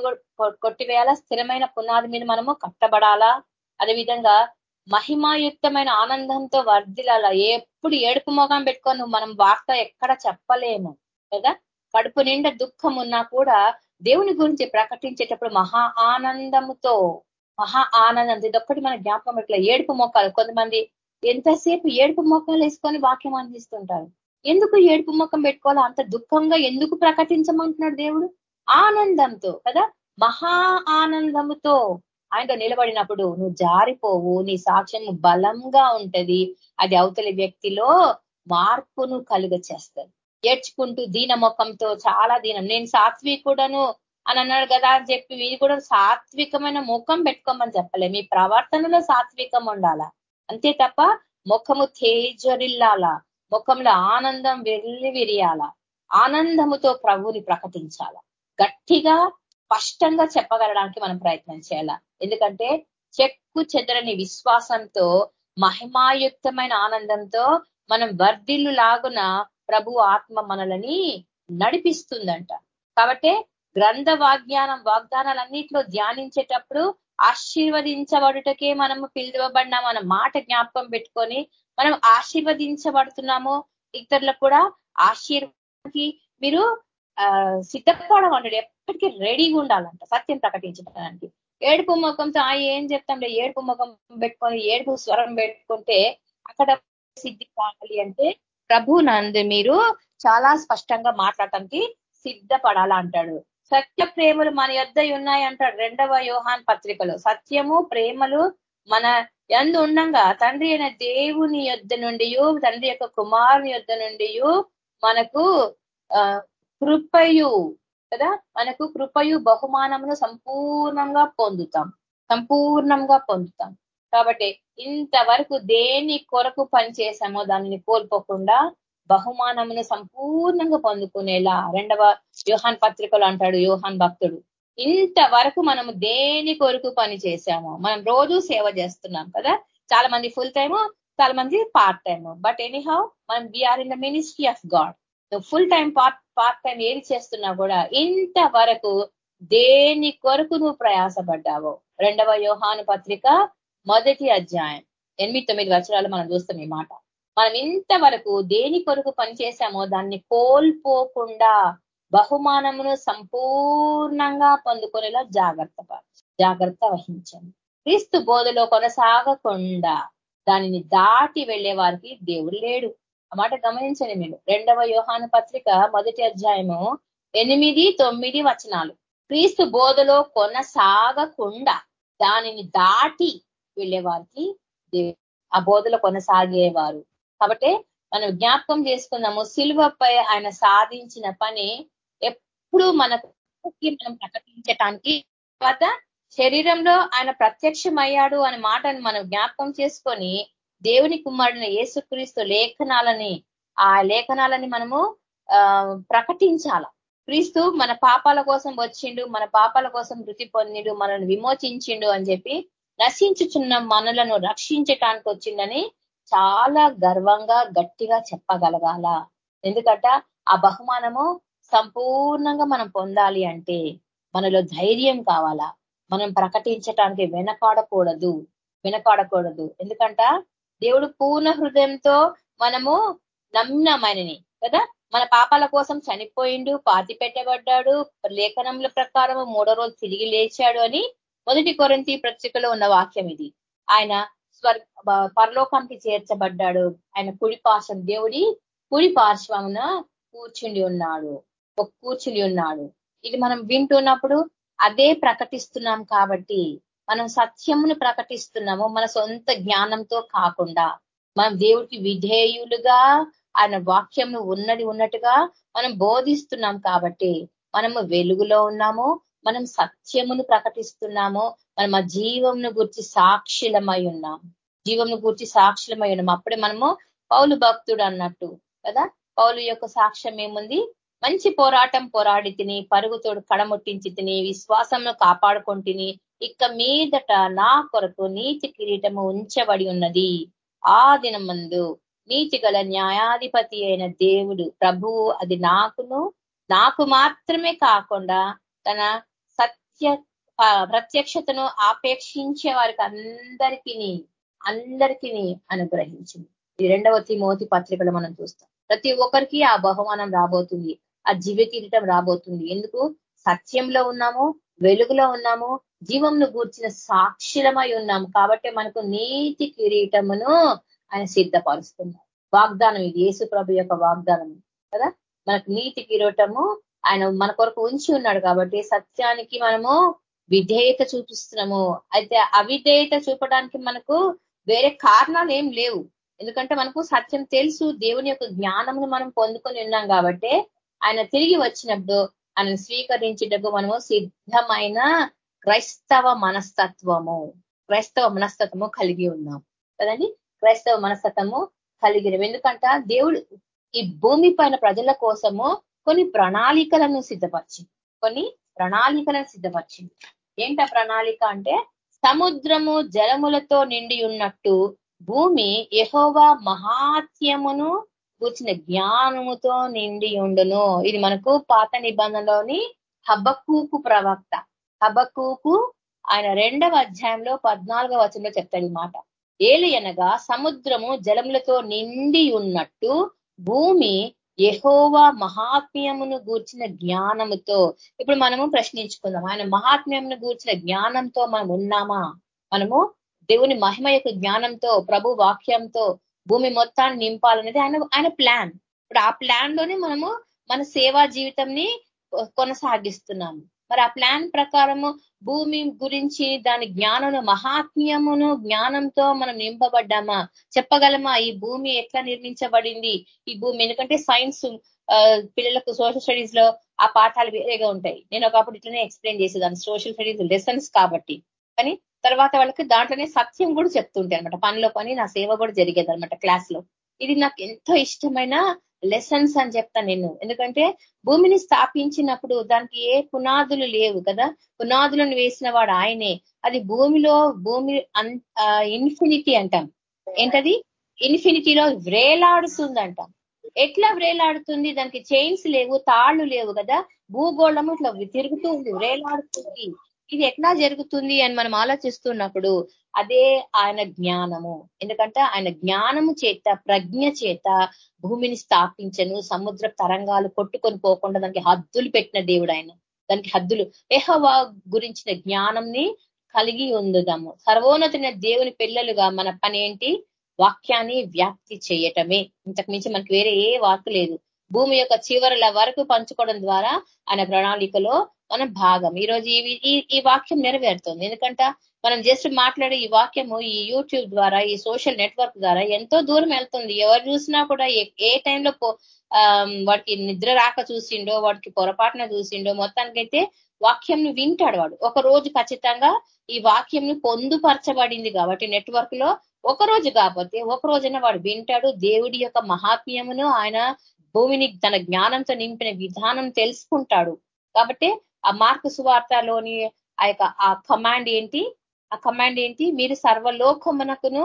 A: కొట్టివేయాలా స్థిరమైన పునాది మీద మనము కట్టబడాలా? అదేవిధంగా మహిమాయుక్తమైన ఆనందంతో వర్ధిలాల ఎప్పుడు ఏడుపు మొగం పెట్టుకొని మనం వార్త ఎక్కడ చెప్పలేము కదా? కడుపు నిండా దుఃఖం ఉన్నా కూడా దేవుని గురించి ప్రకటించేటప్పుడు మహా ఆనందముతో మహా ఆనందం. ఇదొక్కటి మన జ్ఞాపకం. ఇట్లా ఏడుపు మొక్కలు కొంతమంది ఎంతసేపు ఏడుపు మొక్కలు వేసుకొని వాక్యం అందిస్తుంటారు? ఎందుకు ఏడుపు ముఖం పెట్టుకోవాలో? అంత దుఃఖంగా ఎందుకు ప్రకటించమంటున్నాడు దేవుడు? ఆనందంతో కదా? మహా ఆనందముతో ఆయనతో నిలబడినప్పుడు నువ్వు జారిపోవు నీ సాక్ష్యం బలంగా ఉంటది. అది అవతలి వ్యక్తిలో మార్పును కలుగ చేస్తుంది ఏడ్చుకుంటూ దీన ముఖంతో చాలా దీనం. నేను సాత్వికుడను అని అన్నాడు కదా అని చెప్పి ఇది కూడా సాత్వికమైన ముఖం పెట్టుకోమని చెప్పలే. మీ ప్రవర్తనలో సాత్వికం ఉండాలా? అంతే తప్ప ముఖము తేజరిల్లాల ముఖంలో ఆనందం వెళ్ళి విరియాల ఆనందముతో ప్రభుని ప్రకటించాల. గట్టిగా స్పష్టంగా చెప్పగలడానికి మనం ప్రయత్నం చేయాల. ఎందుకంటే చెక్కు చెదరని విశ్వాసంతో మహిమాయుక్తమైన ఆనందంతో మనం వర్ధిల్లు లాగున ప్రభు ఆత్మ మనలని నడిపిస్తుందంట. కాబట్టి గ్రంథ వాగ్ఞానం వాగ్దానాలన్నిట్లో ధ్యానించేటప్పుడు ఆశీర్వదించబడుటకే మనము పిలువబడినాము మన మాట జ్ఞాపకం పెట్టుకొని మనం ఆశీర్వదించబడుతున్నాము. ఇతరులకు కూడా ఆశీర్వాదానికి మీరు సిద్ధపడమంటాడు ఎప్పటికీ రెడీగా ఉండాలంట సత్యం ప్రకటించడానికి. ఏడుపు ముఖంతో ఆ ఏం చెప్తాంలే ఏడుపు ముఖం పెట్టుకొని ఏడుపు స్వరం పెట్టుకుంటే అక్కడ సిద్ధి కావాలి అంటే ప్రభు నందు మీరు చాలా స్పష్టంగా మాట్లాడటానికి సిద్ధపడాలా అంటాడు సత్య ప్రేమలు మన యొద్ ఉన్నాయి అంటాడు రెండవ యోహాన్ పత్రికలో. సత్యము ప్రేమలు మన ఎందు ఉండంగా. తండ్రి అయిన దేవుని యొద్ నుండి తండ్రి యొక్క కుమారుని యొద్ నుండి మనకు కృపయు కదా? మనకు కృపయు బహుమానమును సంపూర్ణంగా పొందుతాం. సంపూర్ణంగా పొందుతాం. కాబట్టి ఇంతవరకు దేని కొరకు పనిచేసామో దానిని కోల్పోకుండా బహుమానమును సంపూర్ణంగా పొందుకునేలా రెండవ యోహాన్ పత్రికలు అంటాడు యోహాన్ భక్తుడు ఇంతవరకు మనము దేని కొరకు పని చేశాము మనం రోజు సేవ చేస్తున్నాం కదా చాలా మంది ఫుల్ టైము చాలా మంది పార్ట్ టైము బట్ ఎనీహౌ మనం we are in the ministry of God full time part part time ఏది చేస్తున్నా కూడా ఇంతవరకు దేని కొరకు నువ్వు ప్రయాసపడ్డావో రెండవ యోహాను పత్రిక మొదటి అధ్యాయం ఎనిమిది తొమ్మిది వచనాలు మనం చూస్తాం ఈ మాట. మనం ఇంతవరకు దేని కొరకు పనిచేశామో దాన్ని కోల్పోకుండా బహుమానమును సంపూర్ణంగా పొందుకునేలా జాగ్రత్త జాగ్రత్త వహించండి. క్రీస్తు బోధలో కొనసాగకుండా దానిని దాటి వెళ్ళే వారికి దేవుడు లేడు. ఆ మాట గమనించండి మీరు. రెండవ యోహాను పత్రిక మొదటి అధ్యాయము ఎనిమిది తొమ్మిది వచనాలు. క్రీస్తు బోధలో కొనసాగకుండా దానిని దాటి వెళ్ళే వారికి ఆ బోధలో కొనసాగేవారు కాబట్టి మనం జ్ఞాపకం చేసుకుందాము సిల్వపై ఆయన సాధించిన పని ఎప్పుడు మనకు మనం ప్రకటించటానికి తర్వాత శరీరంలో ఆయన ప్రత్యక్షమయ్యాడు అనే మాటను మనం జ్ఞాపకం చేసుకొని దేవుని కుమారుడిన యేసుక్రీస్తు లేఖనాలని ఆ లేఖనాలని మనము ప్రకటించాల? క్రీస్తు మన పాపాల కోసం వచ్చిండు మన పాపాల కోసం మృతి పొందిండు మనల్ని విమోచించిండు అని చెప్పి నశించుచున్న మనలను రక్షించటానికి వచ్చిందని చాలా గర్వంగా గట్టిగా చెప్పగలగాల. ఎందుకంట? ఆ బహుమానము సంపూర్ణంగా మనం పొందాలి అంటే మనలో ధైర్యం కావాలా. మనం ప్రకటించటానికి వెనకాడకూడదు. వెనకాడకూడదు. ఎందుకంట? దేవుడు పూర్ణ హృదయంతో మనము నమ్మినమైనని కదా? మన పాపాల కోసం చనిపోయిండు పాతి పెట్టబడ్డాడు లేఖనముల ప్రకారం మూడో రోజు తిరిగి లేచాడు అని మొదటి కొరంతి పత్రికలో ఉన్న వాక్యం ఇది. ఆయన స్వర్ పరలోకానికి చేర్చబడ్డాడు. ఆయన కుడి పార్శ్వం దేవుడి కుడి పార్శ్వమున కూర్చుండి ఉన్నాడు. కూర్చుని ఉన్నాడు. ఇది మనం వింటున్నప్పుడు అదే ప్రకటిస్తున్నాం కాబట్టి మనం సత్యమును ప్రకటిస్తున్నాము మన సొంత జ్ఞానంతో కాకుండా. మనం దేవుడికి విధేయులుగా ఆయన వాక్యంను ఉన్నది ఉన్నట్టుగా మనం బోధిస్తున్నాం కాబట్టి మనము వెలుగులో ఉన్నాము మనం సత్యమును ప్రకటిస్తున్నాము మనం ఆ జీవంను గురించి సాక్షులమై ఉన్నాము జీవంను గూర్చి సాక్ష్యమై ఉన్నాం అప్పుడే మనము పౌలు భక్తుడు అన్నట్టు కదా? పౌలు యొక్క సాక్ష్యం ఏముంది? మంచి పోరాటం పోరాడి తిని పరుగుతోడు కడముట్టించి తిని విశ్వాసంను కాపాడుకుంటుని ఇక మీదట నా కొరకు నీతి కిరీటము ఉంచబడి ఉన్నది. ఆ దినమందు నీతి గల న్యాయాధిపతి అయిన దేవుడు ప్రభువు అది నాకును నాకు మాత్రమే కాకుండా తన సత్య ప్రత్యక్షతను ఆపేక్షించే వారికి అందరికీ అందరికీ అనుగ్రహించింది. ఈ రెండవ తిమోతి పత్రికలు మనం చూస్తాం. ప్రతి ఒక్కరికి ఆ బహుమానం రాబోతుంది. ఆ జీవ కిరీటం రాబోతుంది. ఎందుకు? సత్యంలో ఉన్నాము వెలుగులో ఉన్నాము జీవంను గూర్చిన సాక్షులమై ఉన్నాము. కాబట్టి మనకు నీతి కిరీటమును ఆయన సిద్ధపరుస్తున్నారు. వాగ్దానం ఇది. యేసు ప్రభు యొక్క వాగ్దానం కదా? మనకు నీతి కిరీటము ఆయన మన కొరకు ఉంచి ఉన్నాడు కాబట్టి సత్యానికి మనము విధేయత చూపిస్తున్నాము. అయితే అవిధేయత చూపడానికి మనకు వేరే కారణాలు ఏం లేవు. ఎందుకంటే మనకు సత్యం తెలుసు దేవుని యొక్క జ్ఞానమును మనం పొందుకొని ఉన్నాం కాబట్టి ఆయన తిరిగి వచ్చినప్పుడు ఆయన స్వీకరించేటప్పుడు మనము సిద్ధమైన క్రైస్తవ మనస్తత్వము క్రైస్తవ మనస్తత్వము కలిగి ఉన్నాం. కదండి? క్రైస్తవ మనస్తత్వము కలిగిన ఎందుకంట దేవుడు ఈ భూమి పైన ప్రజల కోసము కొన్ని ప్రణాళికలను సిద్ధపరిచింది కొన్ని ప్రణాళికలను సిద్ధపరిచింది ఏంట ప్రణాళిక అంటే సముద్రము జలములతో నిండి ఉన్నట్టు భూమి యహోవా మహాత్యమును కూర్చిన జ్ఞానముతో నిండి ఉండును. ఇది మనకు పాత నిబంధనలోని హబ్బకూకు ప్రవక్త. హబ్బకూకు ఆయన రెండవ అధ్యాయంలో పద్నాలుగో వచనంలో చెప్తాడు మాట. ఏలి అనగా సముద్రము జలములతో నిండి ఉన్నట్టు భూమి యహోవా మహాత్మ్యమును గూర్చిన జ్ఞానముతో ఇప్పుడు మనము ప్రశ్నించుకుందాం. ఆయన మహాత్మ్యమును గూర్చిన జ్ఞానంతో మనం ఉన్నామా? మనము దేవుని మహిమ యొక్క జ్ఞానంతో ప్రభు వాక్యంతో భూమి మొత్తాన్ని నింపాలనేది ఆయన ఆయన ప్లాన్. ఇప్పుడు ఆ ప్లాన్లోనే మనము మన సేవా జీవితంని కొనసాగిస్తున్నాము. మరి ఆ ప్లాన్ ప్రకారము భూమి గురించి దాని జ్ఞానము మహాత్మ్యమును జ్ఞానంతో మనం నింపబడ్డామా? చెప్పగలమా? ఈ భూమి ఎట్లా నిర్మించబడింది? ఈ భూమి ఎందుకంటే సైన్స్ పిల్లలకు సోషల్ స్టడీస్లో ఆ పాఠాలు వేరేగా ఉంటాయి. నేను ఒకప్పుడు ఇట్లనే ఎక్స్ప్లెయిన్ చేసేదాన్ని సోషల్ స్టడీస్ లెసన్స్ కాబట్టి. కానీ తర్వాత వాళ్ళకి దాంట్లోనే సత్యం కూడా చెప్తుంటాయి అనమాట పనిలో పని నా సేవ కూడా జరిగేది అనమాట క్లాస్లో. ఇది నాకు ఎంతో ఇష్టమైన లెసన్స్ అని చెప్తాను నేను. ఎందుకంటే భూమిని స్థాపించినప్పుడు దానికి ఏ పునాదులు లేవు కదా? పునాదులను వేసిన వాడు ఆయనే. అది భూమిలో భూమి ఇన్ఫినిటీ అంటాం. ఏంటది? ఇన్ఫినిటీలో వ్రేలాడుతుందంటాం. ఎట్లా వ్రేలాడుతుంది? దానికి చైన్స్ లేవు తాళ్ళు లేవు కదా? భూగోళము ఇట్లా తిరుగుతూ ఉంది వ్రేలాడుతుంది. ఇది ఎట్లా జరుగుతుంది అని మనం ఆలోచిస్తున్నప్పుడు అదే ఆయన జ్ఞానము. ఎందుకంటే ఆయన జ్ఞానము చేత ప్రజ్ఞ చేత భూమిని స్థాపించను సముద్ర తరంగాలు కొట్టుకొని పోకుండా దానికి హద్దులు పెట్టిన దేవుడు ఆయన. దానికి హద్దులు. ఎహవా గురించిన జ్ఞానంని కలిగి ఉందుదాము సర్వోన్నతిన దేవుని పిల్లలుగా మన పని ఏంటి వాక్యాన్ని వ్యాప్తి చేయటమే. ఇంతకు మించి మనకి వేరే ఏ వాక్ లేదు. భూమి యొక్క చివరల వరకు పంచుకోవడం ద్వారా ఆయన ప్రణాళికలో మనం భాగం. ఈరోజు ఈ ఈ వాక్యం నెరవేరుతుంది. ఎందుకంటే మనం జస్ట్ మాట్లాడే ఈ వాక్యము ఈ యూట్యూబ్ ద్వారా ఈ సోషల్ నెట్వర్క్ ద్వారా ఎంతో దూరం వెళ్తుంది. ఎవరు చూసినా కూడా ఏ టైంలో వాడికి నిద్ర రాక చూసిండో వాడికి పొరపాటున చూసిండో మొత్తానికైతే వాక్యంను వింటాడు వాడు. ఒక రోజు ఖచ్చితంగా ఈ వాక్యంను పొందుపరచబడింది కాబట్టి నెట్వర్క్లో ఒక రోజు కాకపోతే ఒక రోజైనా వాడు వింటాడు. దేవుడి యొక్క మహాత్మ్యమును ఆయన భూమిని తన జ్ఞానంతో నింపిన విధానం తెలుసుకుంటాడు. కాబట్టి ఆ మార్కు సువార్తలోని ఆ యొక్క ఆ కమాండ్ ఏంటి? ఆ కమాండ్ ఏంటి? మీరు సర్వలోకమునకును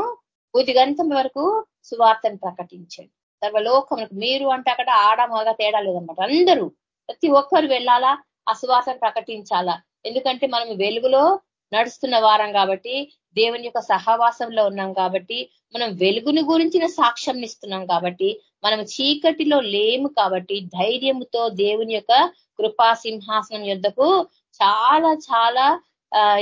A: బుధిగంతం వరకు సువార్తను ప్రకటించండి. సర్వలోకమునకు మీరు అంటే అక్కడ ఆడ మగ తేడా లేదనమాట అందరూ ప్రతి ఒక్కరు వెళ్ళాలా? ఆ సువార్తను ప్రకటించాలా? ఎందుకంటే మనం వెలుగులో నడుస్తున్న వారం కాబట్టి దేవుని యొక్క సహవాసంలో ఉన్నాం కాబట్టి మనం వెలుగుని గురించిన సాక్ష్యం ఇస్తున్నాం కాబట్టి మనం చీకటిలో లేము కాబట్టి ధైర్యంతో దేవుని యొక్క కృపా సింహాసనం యుద్ధకు చాలా చాలా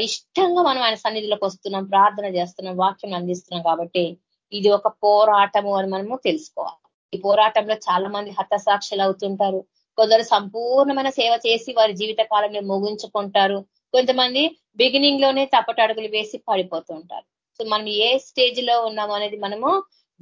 A: ఇష్టంగా మనం ఆయన సన్నిధిలోకి వస్తున్నాం ప్రార్థన చేస్తున్నాం వాక్యం అందిస్తున్నాం కాబట్టి ఇది ఒక పోరాటము అని మనము తెలుసుకోవాలి. ఈ పోరాటంలో చాలా మంది హతసాక్షులు అవుతుంటారు. కొందరు సంపూర్ణమైన సేవ చేసి వారి జీవిత కాలంలో ముగించుకుంటారు. కొంతమంది బిగినింగ్లోనే తప్పటడుగులు వేసి పడిపోతూ ఉంటారు సో మనం ఏ స్టేజ్లో ఉన్నాము అనేది మనము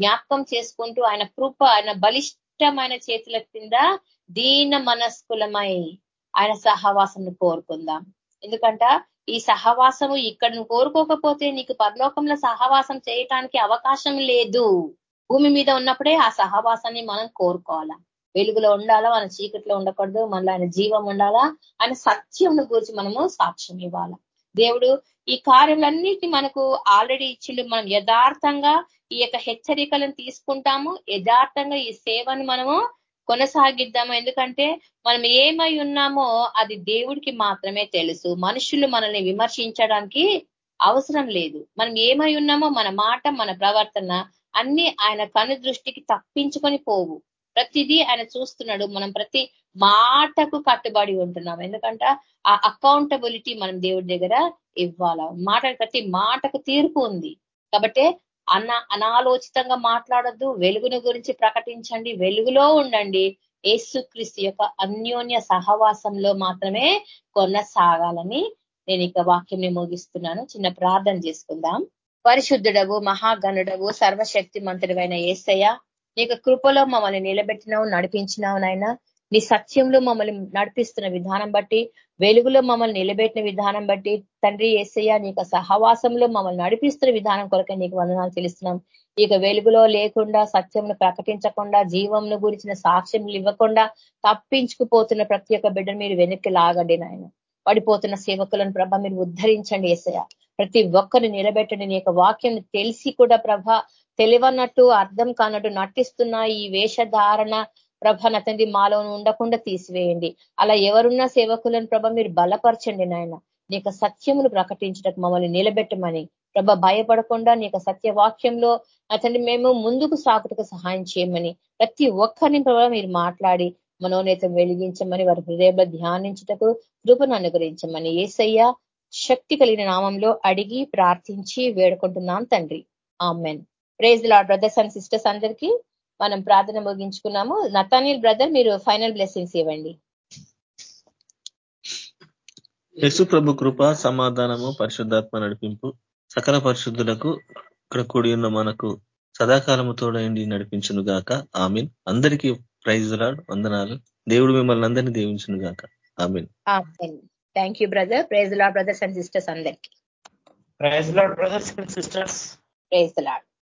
A: జ్ఞాపకం చేసుకుంటూ ఆయన కృప ఆయన బలిష్టమైన చేతుల కింద దీన మనస్కులమై ఆయన సహవాసంను కోరుకుందాం. ఎందుకంట ఈ సహవాసము ఇక్కడ నువ్వు కోరుకోకపోతే నీకు పరలోకంలో సహవాసం చేయటానికి అవకాశం లేదు. భూమి మీద ఉన్నప్పుడే ఆ సహవాసాన్ని మనం కోరుకోవాలా? వెలుగులో ఉండాలా? మన చీకట్లో ఉండకూడదు. మనలో ఆయన జీవం ఉండాలా? ఆయన సత్యం గురించి మనము సాక్ష్యం ఇవ్వాలా? దేవుడు ఈ కార్యములన్నిటిని మనకు ఆల్రెడీ ఇచ్చిండు. మనం యథార్థంగా ఈ యొక్క హెచ్చరికలను తీసుకుంటాము. యథార్థంగా ఈ సేవను మనము కొనసాగిద్దాము. ఎందుకంటే మనం ఏమై ఉన్నామో అది దేవుడికి మాత్రమే తెలుసు. మనుషులు మనల్ని విమర్శించడానికి అవసరం లేదు. మనం ఏమై ఉన్నామో మన మాట మన ప్రవర్తన అన్ని ఆయన కను దృష్టికి తప్పించుకొని పోవు. ప్రతిదీ ఆయన చూస్తున్నాడు. మనం ప్రతి మాటకు కట్టుబడి ఉంటున్నాం ఎందుకంటే ఆ అకౌంటబిలిటీ మనం దేవుడి దగ్గర ఇవ్వాల? మాట ప్రతి మాటకు తీర్పు ఉంది. కాబట్టి అన్న అనాలోచితంగా మాట్లాడద్దు వెలుగును గురించి ప్రకటించండి వెలుగులో ఉండండి. ఏసుక్రీస్తు యొక్క అన్యోన్య సహవాసంలో మాత్రమే కొనసాగాలని నేను ఇక వాక్యంని ముగిస్తున్నాను. చిన్న ప్రార్థన చేసుకుందాం. పరిశుద్ధుడవు మహాగణుడవు సర్వశక్తి మంత్రుడైన ఏసయ్య నీకు కృపలో మమ్మల్ని నిలబెట్టినావు నడిపించినావు నాయన. నీ సత్యంలో మమ్మల్ని నడిపిస్తున్న విధానం బట్టి వెలుగులో మమ్మల్ని నిలబెట్టిన విధానం బట్టి తండ్రి ఏసయ్య నీకు సహవాసంలో మమ్మల్ని నడిపిస్తున్న విధానం కొరకే నీకు వందనాలు తెలుస్తున్నాం ఇక వెలుగులో లేకుండా సత్యంను ప్రకటించకుండా జీవంను గురించిన సాక్ష్యం ఇవ్వకుండా తప్పించుకుపోతున్న ప్రతి ఒక్క బిడ్డను మీరు వెనక్కి లాగండి నాయన. పడిపోతున్న సేవకులను ప్రభ మీరు ఉద్ధరించండి ఏసయ్య. ప్రతి ఒక్కరిని నిలబెట్టండి. నీ యొక్క వాక్యం తెలిసి కూడా ప్రభ తెలివన్నట్టు అర్థం కానట్టు నటిస్తున్న ఈ వేషధారణ ప్రభ నతంది మాలో ఉండకుండా తీసివేయండి. అలా ఎవరున్న సేవకులను ప్రభ మీరు బలపరచండి నాయన. నీకు సత్యమును ప్రకటించడానికి మమ్మల్ని నిలబెట్టమని. ప్రభ భయపడకుండా నీకు సత్యవాక్యంలో అతన్ని మేము ముందుకు సాగుటకు సహాయం చేయమని. ప్రతి ఒక్కరిని ప్రభావ మీరు మాట్లాడి మనోనేతం వెలిగించమని వారి హృదయంలో ధ్యానించుటకు కృపను అనుగ్రహించమని. ఏసయ్య శక్తి కలిగిన నామంలో అడిగి ప్రార్థించి వేడుకుంటున్నాం తండ్రి. Amen. Praise Lord brothers and sisters అందరికీ మనం ప్రార్థన ముగించుకున్నాము. నతానియల్ బ్రదర్ మీరు ఫైనల్ బ్లెస్సింగ్స్ ఇవ్వండి.
D: యశు ప్రభు కృప సమాధానము పరిశుద్ధాత్మ నడిపింపు సకల పరిశుద్ధులకు ఇక్కడ కూడి ఉన్న మనకు సదాకాలము తోడైండి నడిపించును గాక. ఆమెన్. అందరికీ ప్రైజ్ లాడ్ వందనాలు. దేవుడు మిమ్మల్ని అందరినీ దీవించును గాక. Amen.
A: Thank you brother. Praise Lord brothers and sisters అందరికీ.
E: Praise Lord brothers and sisters.
A: Praise Lord